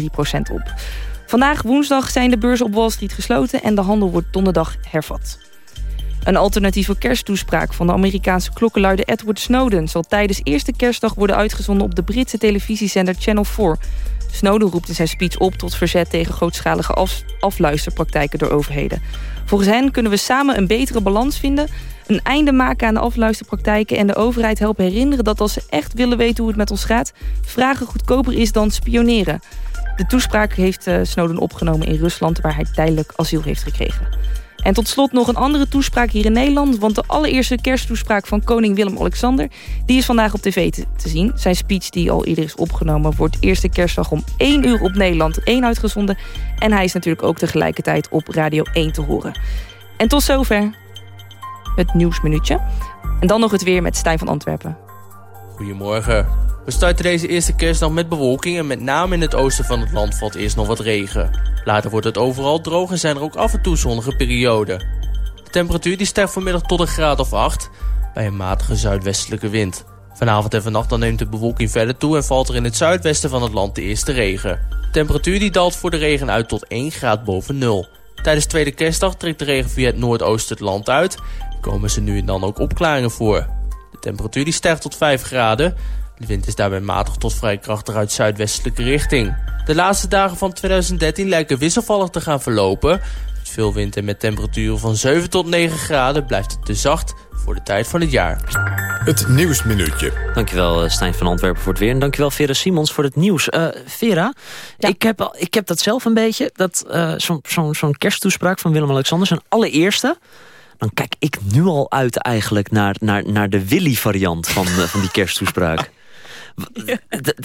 0,3 procent op. Vandaag woensdag zijn de beurzen op Wall Street gesloten... en de handel wordt donderdag hervat. Een alternatieve kersttoespraak van de Amerikaanse klokkenluider Edward Snowden... zal tijdens eerste kerstdag worden uitgezonden op de Britse televisiezender Channel 4. Snowden roept in zijn speech op tot verzet tegen grootschalige af afluisterpraktijken door overheden. Volgens hen kunnen we samen een betere balans vinden... een einde maken aan de afluisterpraktijken... en de overheid helpen herinneren dat als ze echt willen weten hoe het met ons gaat... vragen goedkoper is dan spioneren. De toespraak heeft uh, Snowden opgenomen in Rusland... waar hij tijdelijk asiel heeft gekregen. En tot slot nog een andere toespraak hier in Nederland... want de allereerste kersttoespraak van koning Willem-Alexander... die is vandaag op tv te, zien. Zijn speech, die al eerder is opgenomen... wordt eerste kerstdag om 1 uur op Nederland 1 uitgezonden. En hij is natuurlijk ook tegelijkertijd op Radio 1 te horen. En tot zover het nieuwsminuutje. En dan nog het weer met Stijn van Antwerpen. Goedemorgen. We starten deze eerste kerstdag met bewolking en met name in het oosten van het land valt eerst nog wat regen. Later wordt het overal droog en zijn er ook af en toe zonnige perioden. De temperatuur die stijgt vanmiddag tot een graad of 8 bij een matige zuidwestelijke wind. Vanavond en vannacht dan neemt de bewolking verder toe en valt er in het zuidwesten van het land de eerste regen. De temperatuur die daalt voor de regen uit tot 1 graad boven nul. Tijdens tweede kerstdag trekt de regen via het noordoosten het land uit. Komen ze nu en dan ook opklaringen voor. De temperatuur die stijgt tot 5 graden. De wind is daarbij matig tot vrij krachtig uit zuidwestelijke richting. De laatste dagen van 2013 lijken wisselvallig te gaan verlopen. Met veel wind en met temperaturen van 7 tot 9 graden blijft het te zacht voor de tijd van het jaar. Het Nieuwsminuutje. Dankjewel Stijn van Antwerpen voor het weer. En dankjewel Vera Simons voor het nieuws. Uh, Vera, ik, heb, al, ik heb dat zelf een beetje. Dat uh, Zo'n zo zo kersttoespraak van Willem-Alexander, zijn allereerste dan kijk ik nu al uit eigenlijk naar, naar, naar de Willy-variant van, uh, van die kersttoespraak. Ja.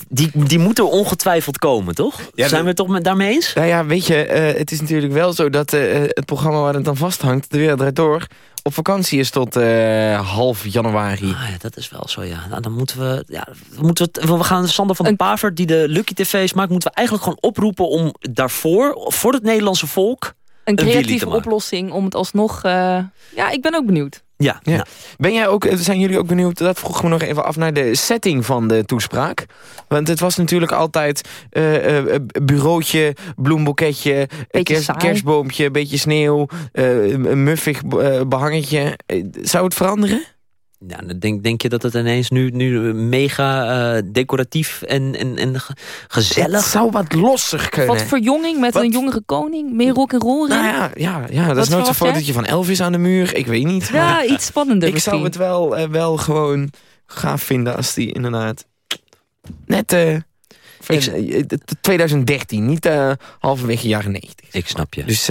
Die, die moet er ongetwijfeld komen, toch? Ja, Zijn we het toch met, daarmee eens? Nou ja, weet je, uh, het is natuurlijk wel zo dat uh, het programma waar het dan vasthangt, De Wereld Draait Door, op vakantie is tot uh, half januari. Ah, ja, dat is wel zo, ja. Nou, dan moeten we... Ja, moeten we, we gaan Sander van de Pavert, die de Lucky TV's maakt... moeten we eigenlijk gewoon oproepen om daarvoor, voor het Nederlandse volk... Een creatieve oplossing om het alsnog... Uh, ja, ik ben ook benieuwd. Ja, ja. Ben jij ook, zijn jullie ook benieuwd, dat vroeg me nog even af naar de setting van de toespraak. Want het was natuurlijk altijd uh, uh, bureautje, bloemboeketje, kerst, kerstboompje, beetje sneeuw, uh, een muffig behangetje. Zou het veranderen? Ja, dan denk, denk je dat het ineens nu, nu mega uh, decoratief en, en, en gezellig... Het zou wat losser kunnen. Wat verjonging met wat? een jongere koning? Meer rock en roll Nou ja, ja, ja dat is nooit zo'n fotootje van Elvis aan de muur. Ik weet niet. Ja, maar, iets spannender Ik misschien. zou het wel, uh, wel gewoon gaaf vinden als die inderdaad... Net... Uh, ik, 2013, niet halverwege jaren 90. Ik snap je. Dus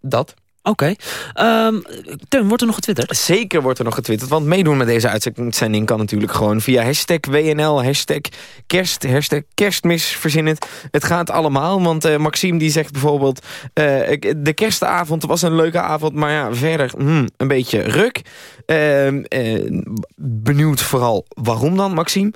dat... Oké. Um, Teun, wordt er nog getwitterd? Zeker wordt er nog getwitterd. Want meedoen met deze uitzending kan natuurlijk gewoon via hashtag WNL, hashtag kerst, hashtag kerstmis verzinnen. Het gaat allemaal, want uh, Maxime die zegt bijvoorbeeld... Uh, de kerstavond was een leuke avond, maar ja, verder hmm, een beetje ruk. Uh, benieuwd vooral waarom dan, Maxime.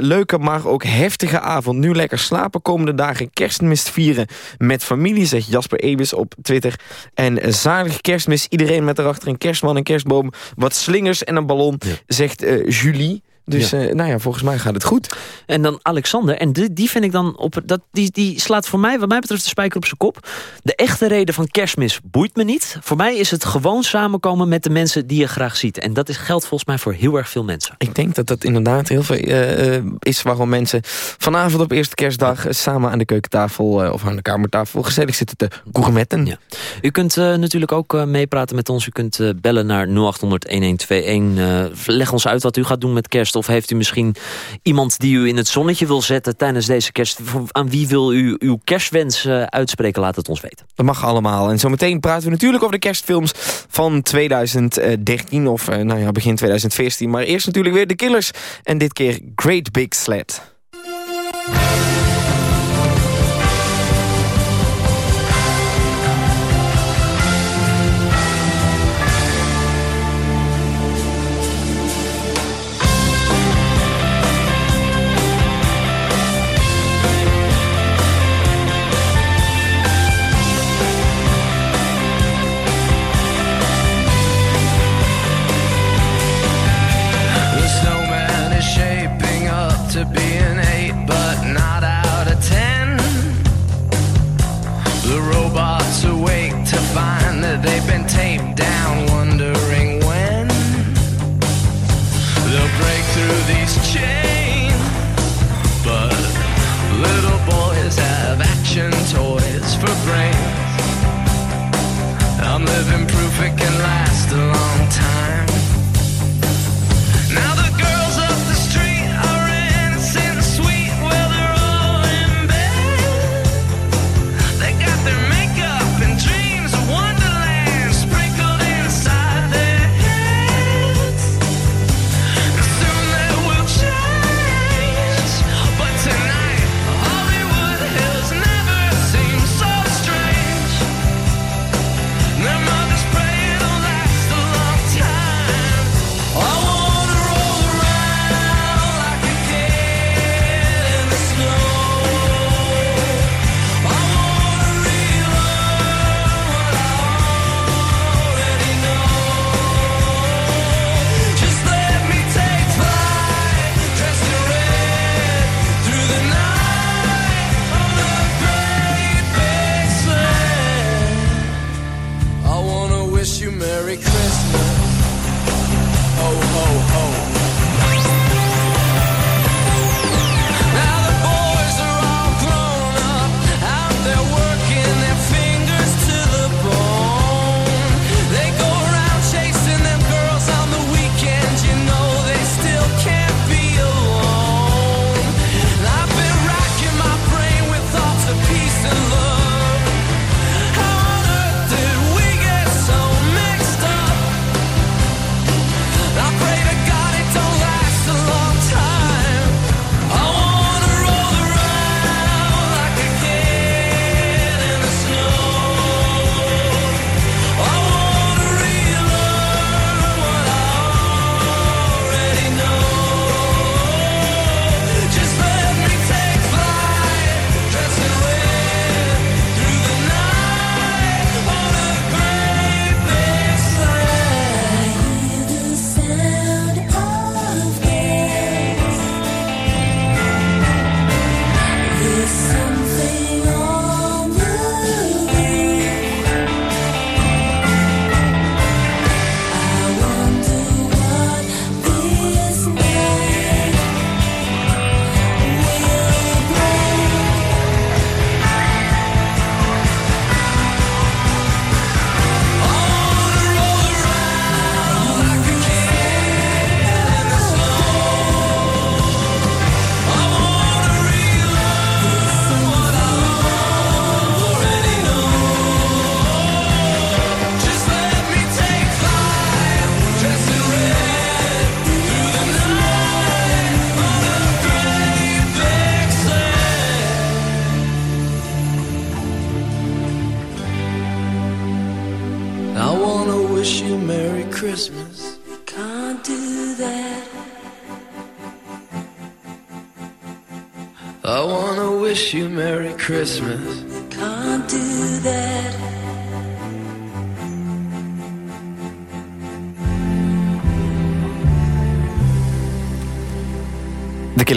leuke, maar ook heftige avond. Nu lekker slapen, komende dagen kerstmis vieren met familie, zegt Jasper Ebis op Twitter. En zalige kerstmis. Iedereen met erachter een kerstman, een kerstboom, wat slingers en een ballon, ja. zegt uh, Julie. Dus ja. Uh, nou ja, volgens mij gaat het goed. En dan Alexander, en die, die vind ik dan op... Dat, die, die slaat voor mij, wat mij betreft, de spijker op zijn kop. De echte reden van kerstmis boeit me niet. Voor mij is het gewoon samenkomen met de mensen die je graag ziet. En dat is, geldt volgens mij voor heel erg veel mensen. Ik denk dat dat inderdaad heel veel uh, uh, is waarom mensen vanavond op eerste kerstdag... samen aan de keukentafel of aan de kamertafel gezellig zitten te gourmetten. Ja. U kunt natuurlijk ook meepraten met ons. U kunt bellen naar 0800-1121. leg ons uit wat u gaat doen met kerst of heeft u misschien iemand die u in het zonnetje wil zetten tijdens deze kerst? Aan wie wil u uw kerstwens uh, uitspreken? Laat het ons weten. Dat mag allemaal. En zometeen praten we natuurlijk over de kerstfilms van 2013 of uh, nou ja, begin 2014. Maar eerst natuurlijk weer de Killers. En dit keer Great Big Sled.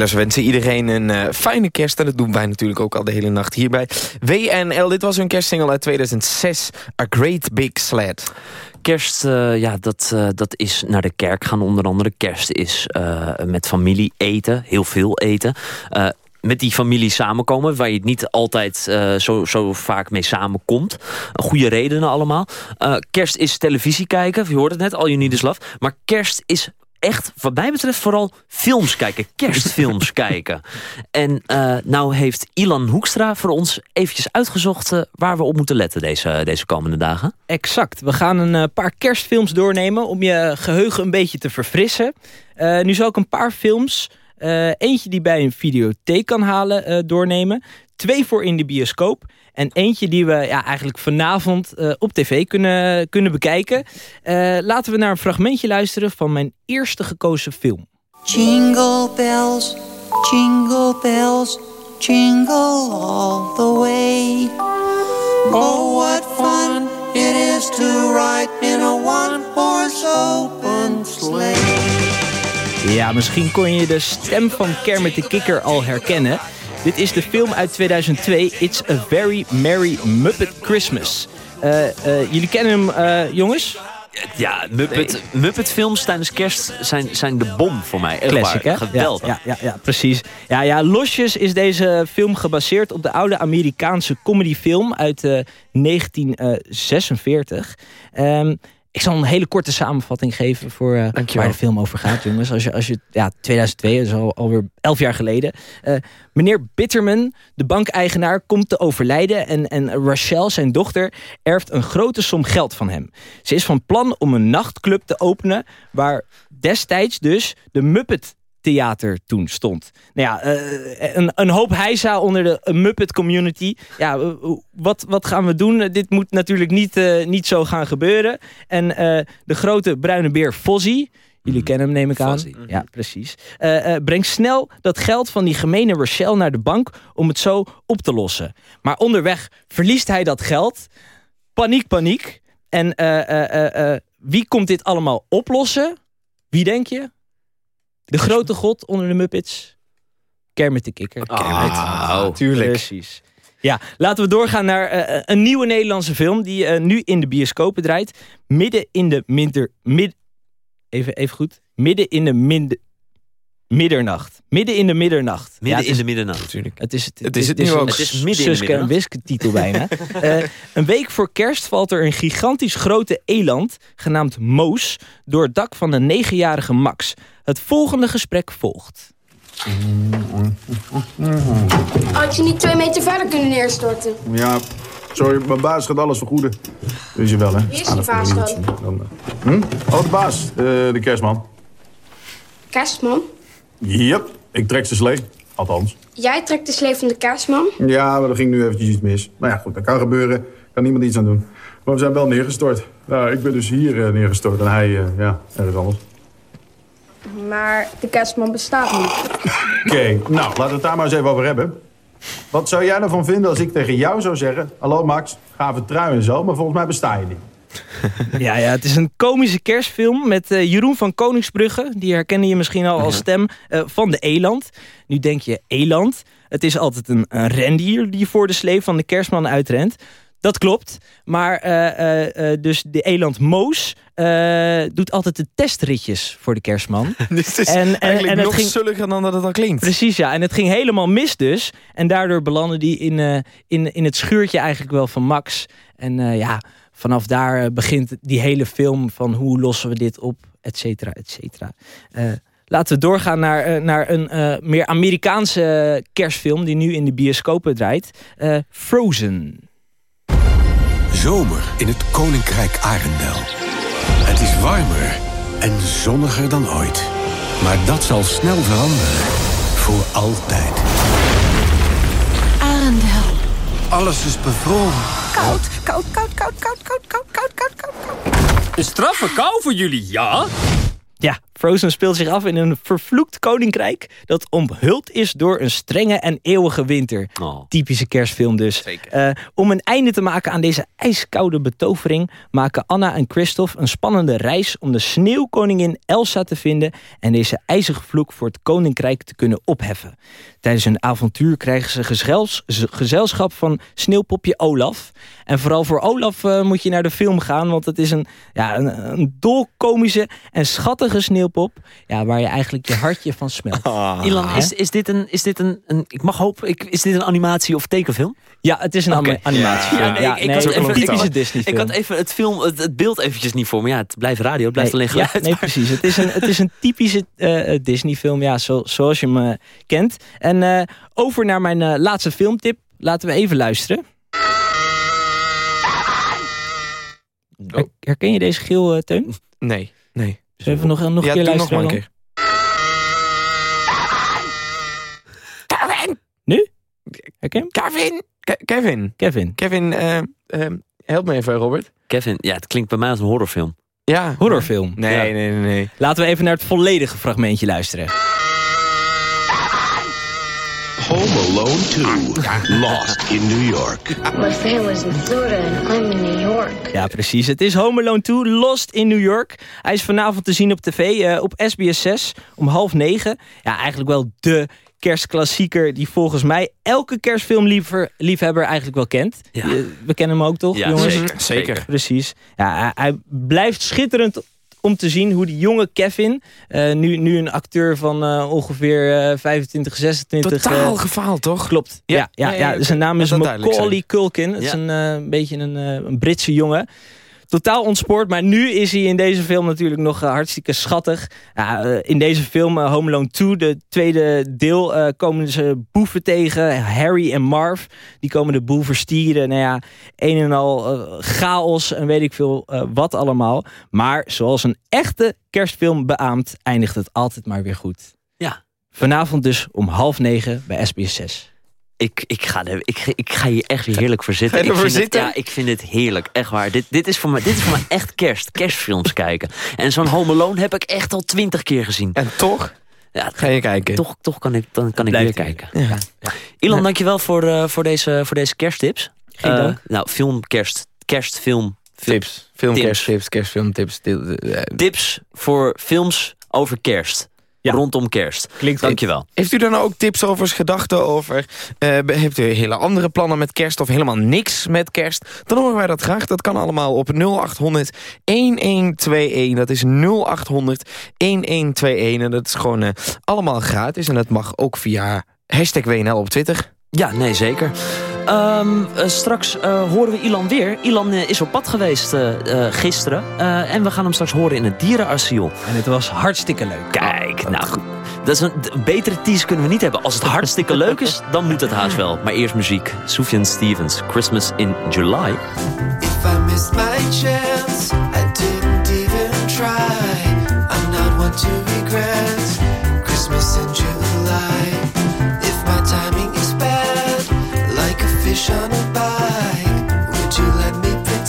Killers wensen iedereen een eh, fijne kerst. En dat doen wij natuurlijk ook al de hele nacht hierbij. WNL, dit was hun kerstsingle uit 2006. A Great Big Sled. Kerst, eh, ja, dat, eh, dat is naar de kerk gaan onder andere. Kerst is met familie eten, heel veel eten. Met die familie samenkomen, waar je het niet altijd zo, zo vaak mee samenkomt. Goede redenen allemaal. Kerst is televisie kijken, je hoort het net, All You Need Is. Maar kerst is echt, wat mij betreft, vooral films kijken. Kerstfilms kijken. En eh, nou heeft Ilan Hoekstra voor ons eventjes uitgezocht... eh, waar we op moeten letten deze, deze komende dagen. Exact. We gaan een eh, paar kerstfilms doornemen om je geheugen een beetje te verfrissen. Nu zal ik een paar films, eentje die bij een videotheek kan halen, doornemen. Twee voor in de bioscoop. En eentje die we ja, eigenlijk vanavond eh, op tv kunnen, kunnen bekijken. Eh, laten we naar een fragmentje luisteren van mijn eerste gekozen film. Jingle bells, jingle bells, jingle all the way. Oh, what fun it is to ride in a one horse open sleigh. Ja, misschien kon je de stem van Kermit de Kikker al herkennen. Dit is de film uit 2002, It's a Very Merry Muppet Christmas. Eh, eh, jullie kennen hem, eh, jongens? Ja, Muppet, Muppet films tijdens kerst zijn, zijn de bom voor mij. Classic, hè? Geweldig. Ja, ja, ja, ja, precies. Ja, ja, losjes is deze film gebaseerd op de oude Amerikaanse comedyfilm uit eh, 1946. Ehm, ik zal een hele korte samenvatting geven voor eh, waar de film over gaat, jongens. Als je, als je, ja, 2002, dat is al, alweer elf jaar geleden. Eh, meneer Bitterman, de bankeigenaar, komt te overlijden... En, en Rachel, zijn dochter, erft een grote som geld van hem. Ze is van plan om een nachtclub te openen... waar destijds dus de Muppet theater toen stond. Nou ja, eh, een, een hoop heisa onder de Muppet community. Ja, eh, wat, wat gaan we doen? dit moet natuurlijk niet, eh, niet zo gaan gebeuren. En de grote bruine beer Fozzie... Jullie kennen hem, neem ik aan. Ja, precies. Eh, eh, brengt snel dat geld van die gemene Rochelle naar de bank... om het zo op te lossen. Maar onderweg verliest hij dat geld. Paniek, paniek. En wie komt dit allemaal oplossen? Wie denk je? De grote god onder de Muppets. Kermit de Kikker. Ah, tuurlijk. Precies. Ja, laten we doorgaan naar eh, een nieuwe Nederlandse film... die eh, nu in de bioscopen draait. Midden in de minder... Mid, even, even goed. Midden in de minder... Middernacht. Midden in de middernacht. Midden het in de middernacht. Natuurlijk. Het is het, Het is het nu een ook. Het is midden in de Suske en. Wiske titel bijna. Eh, een week voor kerst valt er een gigantisch grote eland, genaamd Moos, door het dak van de negenjarige Max. Het volgende gesprek volgt. Had je niet twee meter verder kunnen neerstorten? Ja, sorry, mijn baas gaat alles vergoeden. Weet je wel, hè? Wie is die baas dan? dan? eh, Hm? Oh, de baas. eh, de kerstman. Kerstman? Yep, ik trek zijn slee. Althans. Jij trekt de slee van de kerstman? Ja, maar er ging nu eventjes iets mis. Maar ja, goed, dat kan gebeuren. Kan niemand iets aan doen. Maar we zijn wel neergestort. Nou, ik ben dus hier eh, neergestort en hij, eh, ja, ergens anders. Maar de kerstman bestaat niet. Oké, nou, laten we het daar maar eens even over hebben. Wat zou jij ervan vinden als ik tegen jou zou zeggen... Hallo Max, gave trui en zo, maar volgens mij besta je niet. Ja, ja, het is een komische kerstfilm met eh, Jeroen van Koningsbrugge. Die herkende je misschien al als stem eh, van de eland. Nu denk je, eland? Het is altijd een, een rendier die voor de slee van de kerstman uitrent. Dat klopt, maar eh, eh, eh, dus de eland Moos doet altijd de testritjes voor de kerstman. Het is En- en- eigenlijk en het nog ging- zulliger dan dat het dan klinkt. Precies, ja. En het ging helemaal mis dus. En daardoor belandde die in, in, in het schuurtje eigenlijk wel van Max. En ja, vanaf daar begint die hele film van hoe lossen we dit op, et cetera, et cetera. Laten we doorgaan naar, naar een meer Amerikaanse kerstfilm die nu in de bioscopen draait. Frozen. Zomer in het Koninkrijk Arendel. Het is warmer en zonniger dan ooit. Maar dat zal snel veranderen. Voor altijd. Arendel. Alles is bevroren. Koud, koud, koud, koud, koud, koud, koud, koud, koud, koud, koud. Een straffe kou voor jullie, ja? Ja, Frozen speelt zich af in een vervloekt koninkrijk... dat omhuld is door een strenge en eeuwige winter. Typische kerstfilm dus. Eh, om een einde te maken aan deze ijskoude betovering... maken Anna en Christophe een spannende reis... om de sneeuwkoningin Elsa te vinden... en deze ijzige vloek voor het koninkrijk te kunnen opheffen. Tijdens hun avontuur krijgen ze gezels- gezelschap van sneeuwpopje Olaf. En vooral voor Olaf eh, moet je naar de film gaan... want het is een, ja, een, een dolkomische en schattige sneeuwpop... Ja, waar je eigenlijk je hartje van smelt. Ilan, Hè? is, is dit, een, is dit een, een... Ik mag hopen, ik, is dit een animatie of tekenfilm? Ja, het is een animatie. Ja, nee, Ja, ik, ik nee, ik, Disney-film. Ik had even het, film, het, het beeld eventjes niet voor me. Ja, het blijft radio, het blijft Nee, alleen geluid. Ja, nee, precies. Het is een, het is een typische eh, eh, Disney-film, ja, zo, zoals je hem eh, kent. En eh, over naar mijn eh, laatste filmtip. Laten we even luisteren. Her- herken je deze geel, Teun? Nee, nee. Zullen we nog, nog Ja, een keer doe nog luisteren? maar een dan? Kevin! Nu? Herken? Kevin! Ke- Kevin! Kevin. Kevin, eh, eh, help me even, Robert. Kevin, ja, het klinkt bij mij als een horrorfilm. Ja. Horrorfilm. Nee, Ja. nee, nee, nee. Laten we even naar het volledige fragmentje luisteren. Home Alone 2. Lost in New York. My family's in Florida and I'm in New York. Ja, precies. Het is Home Alone 2, Lost in New York. Hij is vanavond te zien op tv eh, op SBS 6 om half negen. Ja, eigenlijk wel de kerstklassieker die volgens mij elke kerstfilmliefhebber eigenlijk wel kent. Ja. Je- We kennen hem ook toch, Ja, jongens? zeker, zeker. Precies. Ja, hij, hij blijft schitterend om te zien hoe die jonge Kevin, eh, nu, nu een acteur van eh, ongeveer eh, 25, 26... Totaal eh, gefaald, toch? Klopt. Ja, Ja, ja, ja, ja, ja, zijn naam is Macaulay. Culkin. Dat is een, eh, beetje een, eh, een Britse jongen. Totaal ontspoord, maar nu is hij in deze film natuurlijk nog eh, hartstikke schattig. Ja, eh, in deze film eh, Home Alone 2, de tweede deel, komen ze boeven tegen. Harry en Marv, die komen de boel verstieren. Nou ja, een en al chaos en weet ik veel wat allemaal. Maar zoals een echte kerstfilm beaamt, eindigt het altijd maar weer goed. Ja. Vanavond dus om half negen bij SBS 6. Ik, ik, ga er, ik, ga- ik ga hier echt weer heerlijk voor zitten. Je ik vind het, ja, ik vind het heerlijk. Echt waar. Dit, dit, is voor mij, dit is voor mij echt kerst. Kerstfilms kijken. En zo'n Home Alone heb ik echt al twintig keer gezien. En toch ja, ga je kijken. Toch, toch kan ik, dan kan ik weer kijken. Ja. Ilan, dankjewel voor, eh, voor, deze, voor deze kersttips. Geen Eh, dank. nou, film, kerst, kerstfilm. fil- Tips. Film, tips. kersttips, kerstfilmtips. Dit- eh, Tips voor films over kerst. Rondom kerst. Klinkt Dankjewel. Heeft u dan ook tips over, gedachten over? eh, heeft u hele andere plannen met kerst of helemaal niks met kerst? Dan horen wij dat graag. Dat kan allemaal op 0800 1121. Dat is 0800 1121. En dat is gewoon eh, allemaal gratis. En dat mag ook via hashtag WNL op Twitter. Ja, nee, zeker. Ehm, eh, straks eh, horen we Ilan weer. Ilan eh, is op pad geweest eh, eh, gisteren. Eh, en we gaan hem straks horen in het dierenasiel. En het was hartstikke leuk. Kijk, nou goed. Dat is een, een betere tease kunnen we niet hebben. Als het hartstikke leuk is, dan moet het haast wel. Maar eerst muziek. Sufjan Stevens, Christmas in July. If I missed my chance, I didn't even try. I'm not one to regret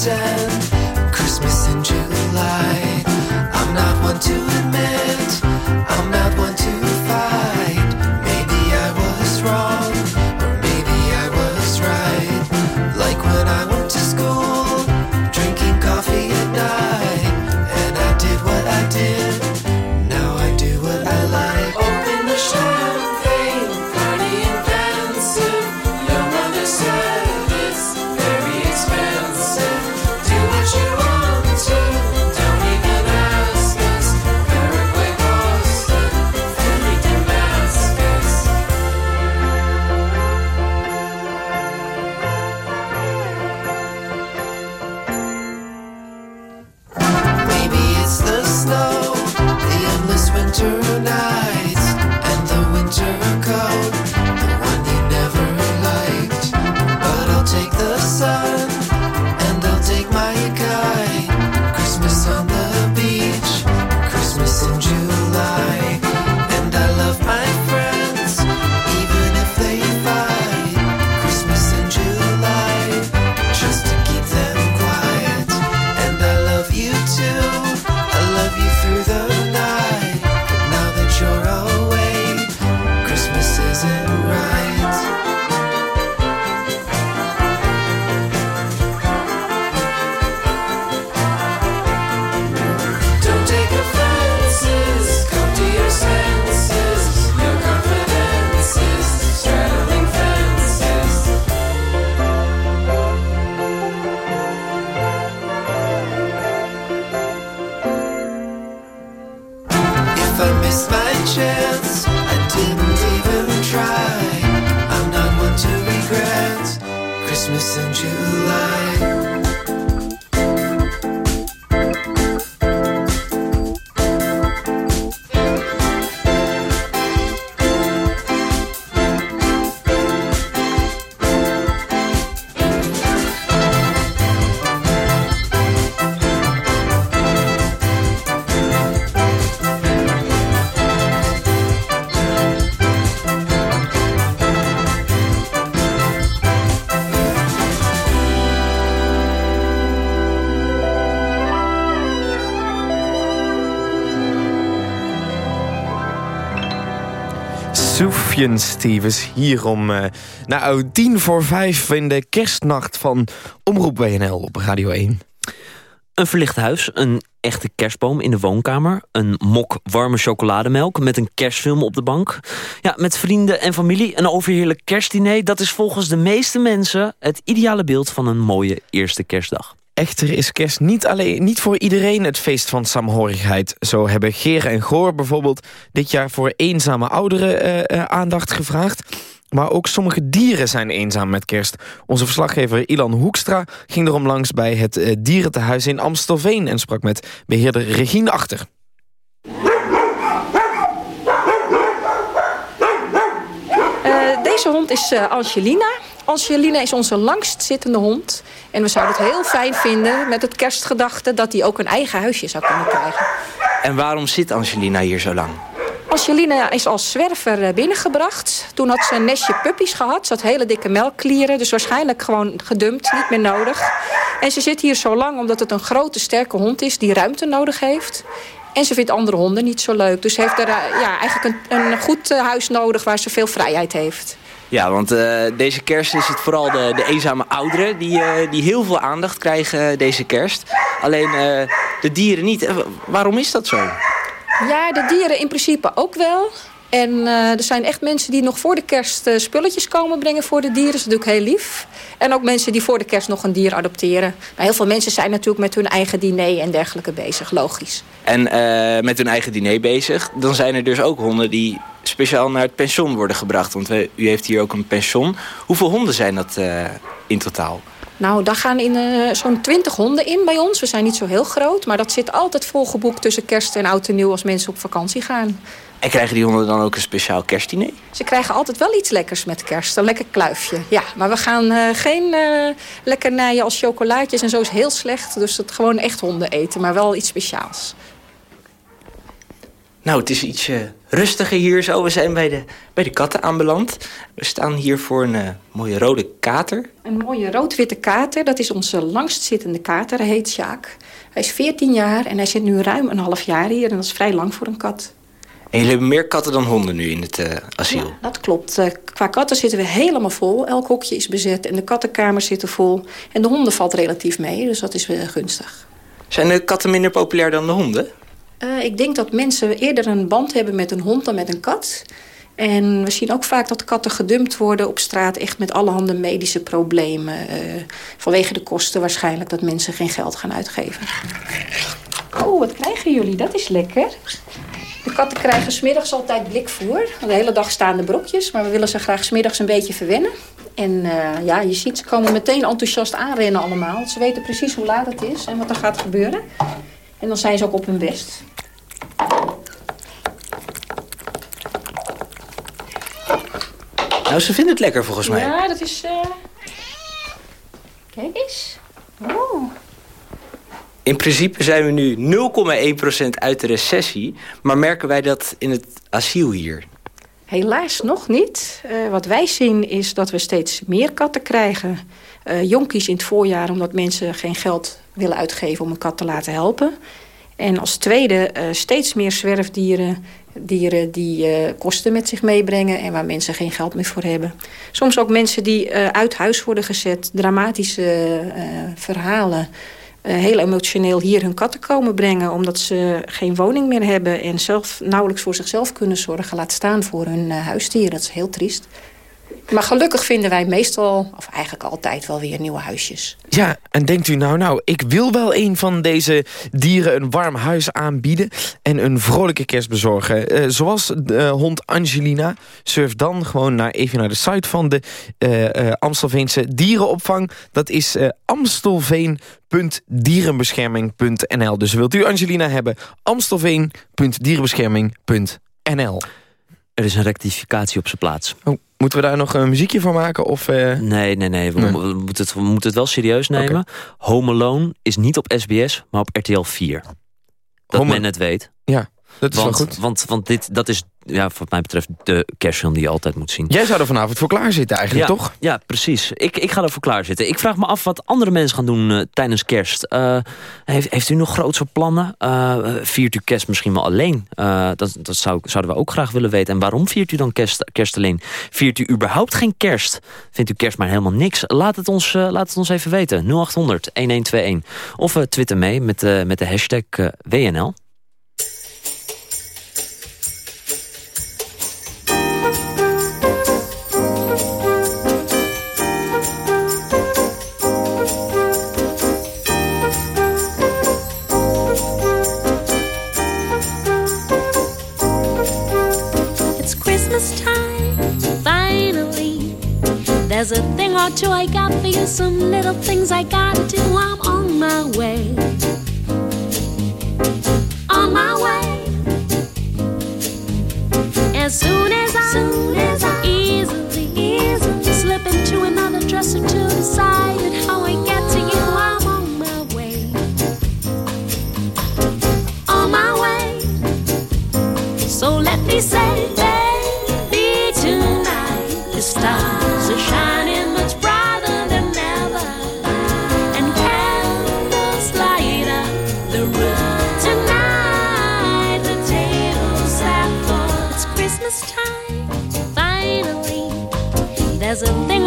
me Christmas in July. Stevens hier om eh, nou, tien voor vijf in de kerstnacht van Omroep WNL op Radio 1. Een verlicht huis, een echte kerstboom in de woonkamer... een mok warme chocolademelk met een kerstfilm op de bank. Ja, met vrienden en familie een overheerlijk kerstdiner... dat is volgens de meeste mensen het ideale beeld van een mooie eerste kerstdag. Echter is kerst niet, alleen, niet voor iedereen het feest van saamhorigheid. Zo hebben Geer en Goor bijvoorbeeld dit jaar voor eenzame ouderen eh, eh, aandacht gevraagd. Maar ook sommige dieren zijn eenzaam met kerst. Onze verslaggever Ilan Hoekstra ging erom langs bij het dierentehuis in Amstelveen... en sprak met beheerder Regine Achter. Deze hond is Angelina. Angelina is onze langstzittende hond. En we zouden het heel fijn vinden met het kerstgedachte... dat hij ook een eigen huisje zou kunnen krijgen. En waarom zit Angelina hier zo lang? Angelina is als zwerver eh, binnengebracht. Toen had ze een nestje puppies gehad. Ze had hele dikke melkklieren. Dus waarschijnlijk gewoon gedumpt, niet meer nodig. En ze zit hier zo lang omdat het een grote, sterke hond is... die ruimte nodig heeft. En ze vindt andere honden niet zo leuk. Dus ze heeft er eh, ja, eigenlijk een, een goed eh, huis nodig... waar ze veel vrijheid heeft. Ja, want eh, deze kerst is het vooral de, de eenzame ouderen... Die, eh, die heel veel aandacht krijgen eh, deze kerst. Alleen de dieren niet. Waarom is dat zo? Ja, de dieren in principe ook wel. En eh, er zijn echt mensen die nog voor de kerst eh, spulletjes komen brengen voor de dieren. Dat is natuurlijk heel lief. En ook mensen die voor de kerst nog een dier adopteren. Maar heel veel mensen zijn natuurlijk met hun eigen diner en dergelijke bezig, logisch. En eh, met hun eigen diner bezig. Dan zijn er dus ook honden die speciaal naar het pension worden gebracht. Want u heeft hier ook een pension. Hoeveel honden zijn dat in totaal? Nou, daar gaan in zo'n 20 honden in bij ons. We zijn niet zo heel groot, maar dat zit altijd volgeboekt tussen kerst en oud en nieuw als mensen op vakantie gaan. En krijgen die honden dan ook een speciaal kerstdiner? Ze krijgen altijd wel iets lekkers met kerst. Een lekker kluifje. Ja, maar we gaan eh, geen eh lekkernijen als chocolaatjes en zo is heel slecht. Dus het gewoon echt honden eten, maar wel iets speciaals. Nou, het is iets eh, rustiger hier zo. We zijn bij de, bij de katten aanbeland. We staan hier voor een mooie rode kater. Een mooie rood-witte kater, dat is onze langstzittende kater. Hij heet Sjaak. Hij is 14 jaar en hij zit nu ruim een half jaar hier. En dat is vrij lang voor een kat. En jullie hebben meer katten dan honden nu in het eh, asiel. Dat klopt. Eh, Qua katten zitten we helemaal vol. Elk hokje is bezet en de kattenkamers zitten vol. En de honden valt relatief mee, dus dat is weer gunstig. Zijn de katten minder populair dan de honden? Eh, ik denk dat mensen eerder een band hebben met een hond dan met een kat. En we zien ook vaak dat katten gedumpt worden op straat... echt met allerhande medische problemen. eh, vanwege de kosten waarschijnlijk dat mensen geen geld gaan uitgeven. Oh, wat krijgen jullie? Dat is lekker. De katten krijgen smiddags altijd blikvoer. De hele dag staan de brokjes, maar we willen ze graag smiddags een beetje verwennen. En eh, ja, je ziet, ze komen meteen enthousiast aanrennen allemaal. Ze weten precies hoe laat het is en wat er gaat gebeuren. En dan zijn ze ook op hun best. Nou, ze vinden het lekker volgens mij. Ja, dat is... eh, Kijk eens. Oh. In principe zijn we nu 0,1% uit de recessie. Maar merken wij dat in het asiel hier? Helaas nog niet. Eh, wat wij zien is dat we steeds meer katten krijgen. Eh jonkies in het voorjaar omdat mensen geen geld willen uitgeven om een kat te laten helpen. En als tweede eh, steeds meer zwerfdieren. Dieren die kosten met zich meebrengen en waar mensen geen geld meer voor hebben. Soms ook mensen die uit huis worden gezet. Dramatische verhalen. Eh, heel emotioneel hier hun katten komen brengen... omdat ze geen woning meer hebben... en zelf nauwelijks voor zichzelf kunnen zorgen... laat staan voor hun eh, huisdier. Dat is heel triest. Maar gelukkig vinden wij meestal, of eigenlijk altijd wel weer nieuwe huisjes. Ja, en denkt u nou, nou, ik wil wel een van deze dieren een warm huis aanbieden... en een vrolijke kerst bezorgen. Eh, zoals de hond Angelina. Surf dan gewoon naar, even naar de site van de eh, eh, Amstelveense dierenopvang. Dat is eh, amstelveen.dierenbescherming.nl. Dus wilt u Angelina hebben, amstelveen.dierenbescherming.nl. Er is een rectificatie op zijn plaats. Oh, moeten we daar nog een muziekje van maken? Of, eh? Nee, nee, nee. We, Nee. mo- we moeten het, we moeten het wel serieus nemen. Home Alone is niet op SBS, maar op RTL 4. Dat Home- men het weet. Ja, dat is want, wel goed. Want, want dit, dat is ja, wat mij betreft de kerstfilm die je altijd moet zien. Jij zou er vanavond voor klaar zitten eigenlijk, ja, toch? Ja, precies. Ik, ik ga ervoor klaar zitten. Ik vraag me af wat andere mensen gaan doen eh, tijdens kerst. Eh, heeft, heeft u nog grootse plannen? Eh, viert u kerst misschien wel alleen? Dat dat zou, zouden we ook graag willen weten. En waarom viert u dan kerst, kerst alleen? Viert u überhaupt geen kerst? Vindt u kerst maar helemaal niks? Laat het ons, laat het ons even weten. 0800 1121. Of twitter mee met, met de hashtag WNL. I got for you, some little things I gotta do. I'm on my way. On my way. As soon as I, soon as I easily, easily slip into another dress or two, decided how I get to you. I'm on my way. On my way. So let me say, baby, tonight the stars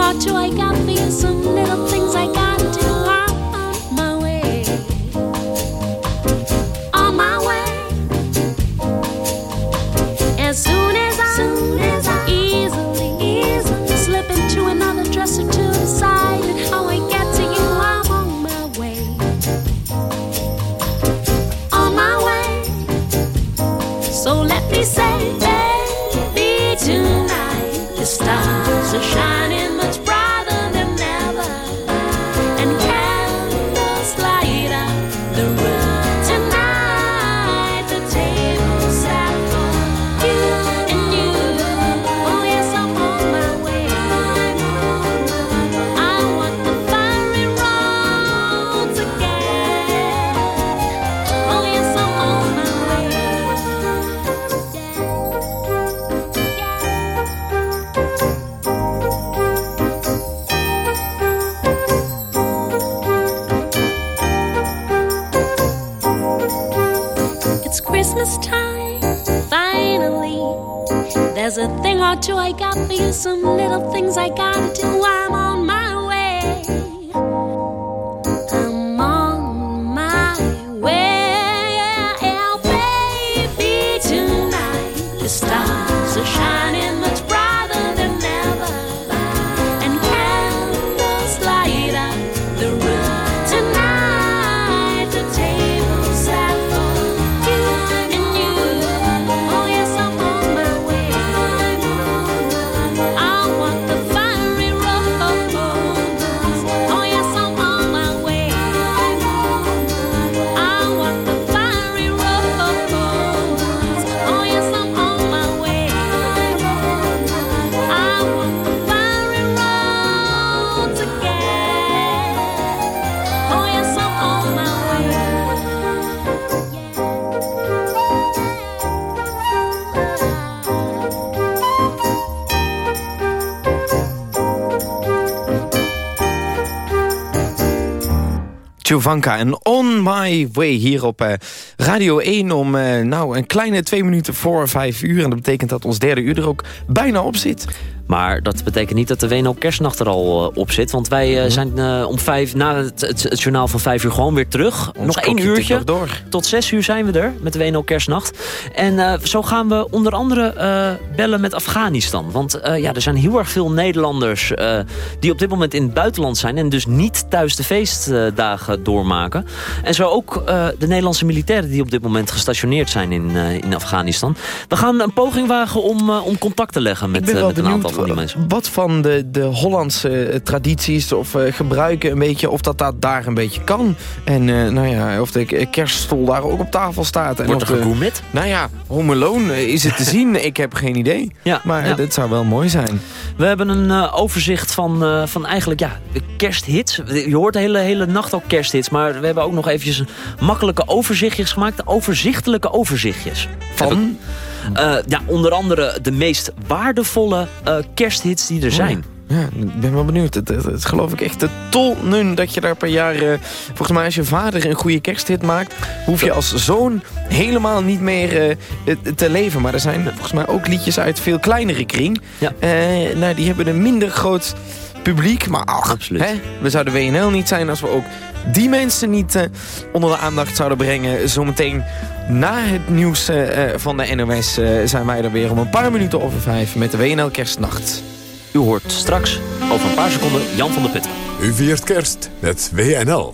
there's a thing or two I got for you, some little things I gotta do. I'm on my way. On my way. As soon as I, soon as I easily, easily slip into another dress or two, how I get to you, I'm on my way. On my way. So let me say, baby, tonight the stars are shining some En On My Way hier op eh, Radio 1 om eh, nou, een kleine twee minuten voor vijf uur. En dat betekent dat ons derde uur er ook bijna op zit. Maar dat betekent niet dat de WNL kerstnacht er al eh, op zit. Want wij Mhm. eh, zijn eh, om vijf, na het, het, het journaal van vijf uur gewoon weer terug. Ons nog één uurtje. nog door. Tot zes uur zijn we er met de WNL kerstnacht. En zo gaan we onder andere bellen met Afghanistan. Want ja, er zijn heel erg veel Nederlanders die op dit moment in het buitenland zijn. En dus niet thuis de feestdagen doormaken. En zo ook de Nederlandse militairen die op dit moment gestationeerd zijn in, in Afghanistan. We gaan een poging wagen om, om contact te leggen met, met een aantal van die mensen. wat van de, de Hollandse eh, tradities of eh, gebruiken een beetje, of dat, dat daar een beetje kan. En eh, nou ja, of de kerststol daar ook op tafel staat. En Wordt er gegourmet? Nou ja, Home Alone, eh, is het te zien? Ik heb geen idee. Ja, maar ja. dit zou wel mooi zijn. We hebben een overzicht van, van eigenlijk ja, kersthits. Je hoort de hele, hele nacht al kersthits. Maar we hebben ook nog eventjes een makkelijke overzichtjes gemaakt. Overzichtelijke overzichtjes. Van? Eh, ja, onder andere de meest waardevolle eh, kersthits die er zijn. Ja, ik ben wel benieuwd. Het, het, het geloof ik echt de tonnen dat je daar per jaar... eh, volgens mij als je vader een goede kersthit maakt... hoef je als zoon helemaal niet meer eh, te leven. Maar er zijn volgens mij ook liedjes uit veel kleinere kring. Eh, nou, die hebben een minder groot publiek. Maar ach, hè, we zouden WNL niet zijn als we ook die mensen niet eh, onder de aandacht zouden brengen. Zometeen na het nieuws eh, eh, van de NOS eh, zijn wij er weer om een paar minuten over vijf met de WNL Kerstnacht. U hoort straks over een paar seconden Jan van der Putten. U viert kerst met WNL.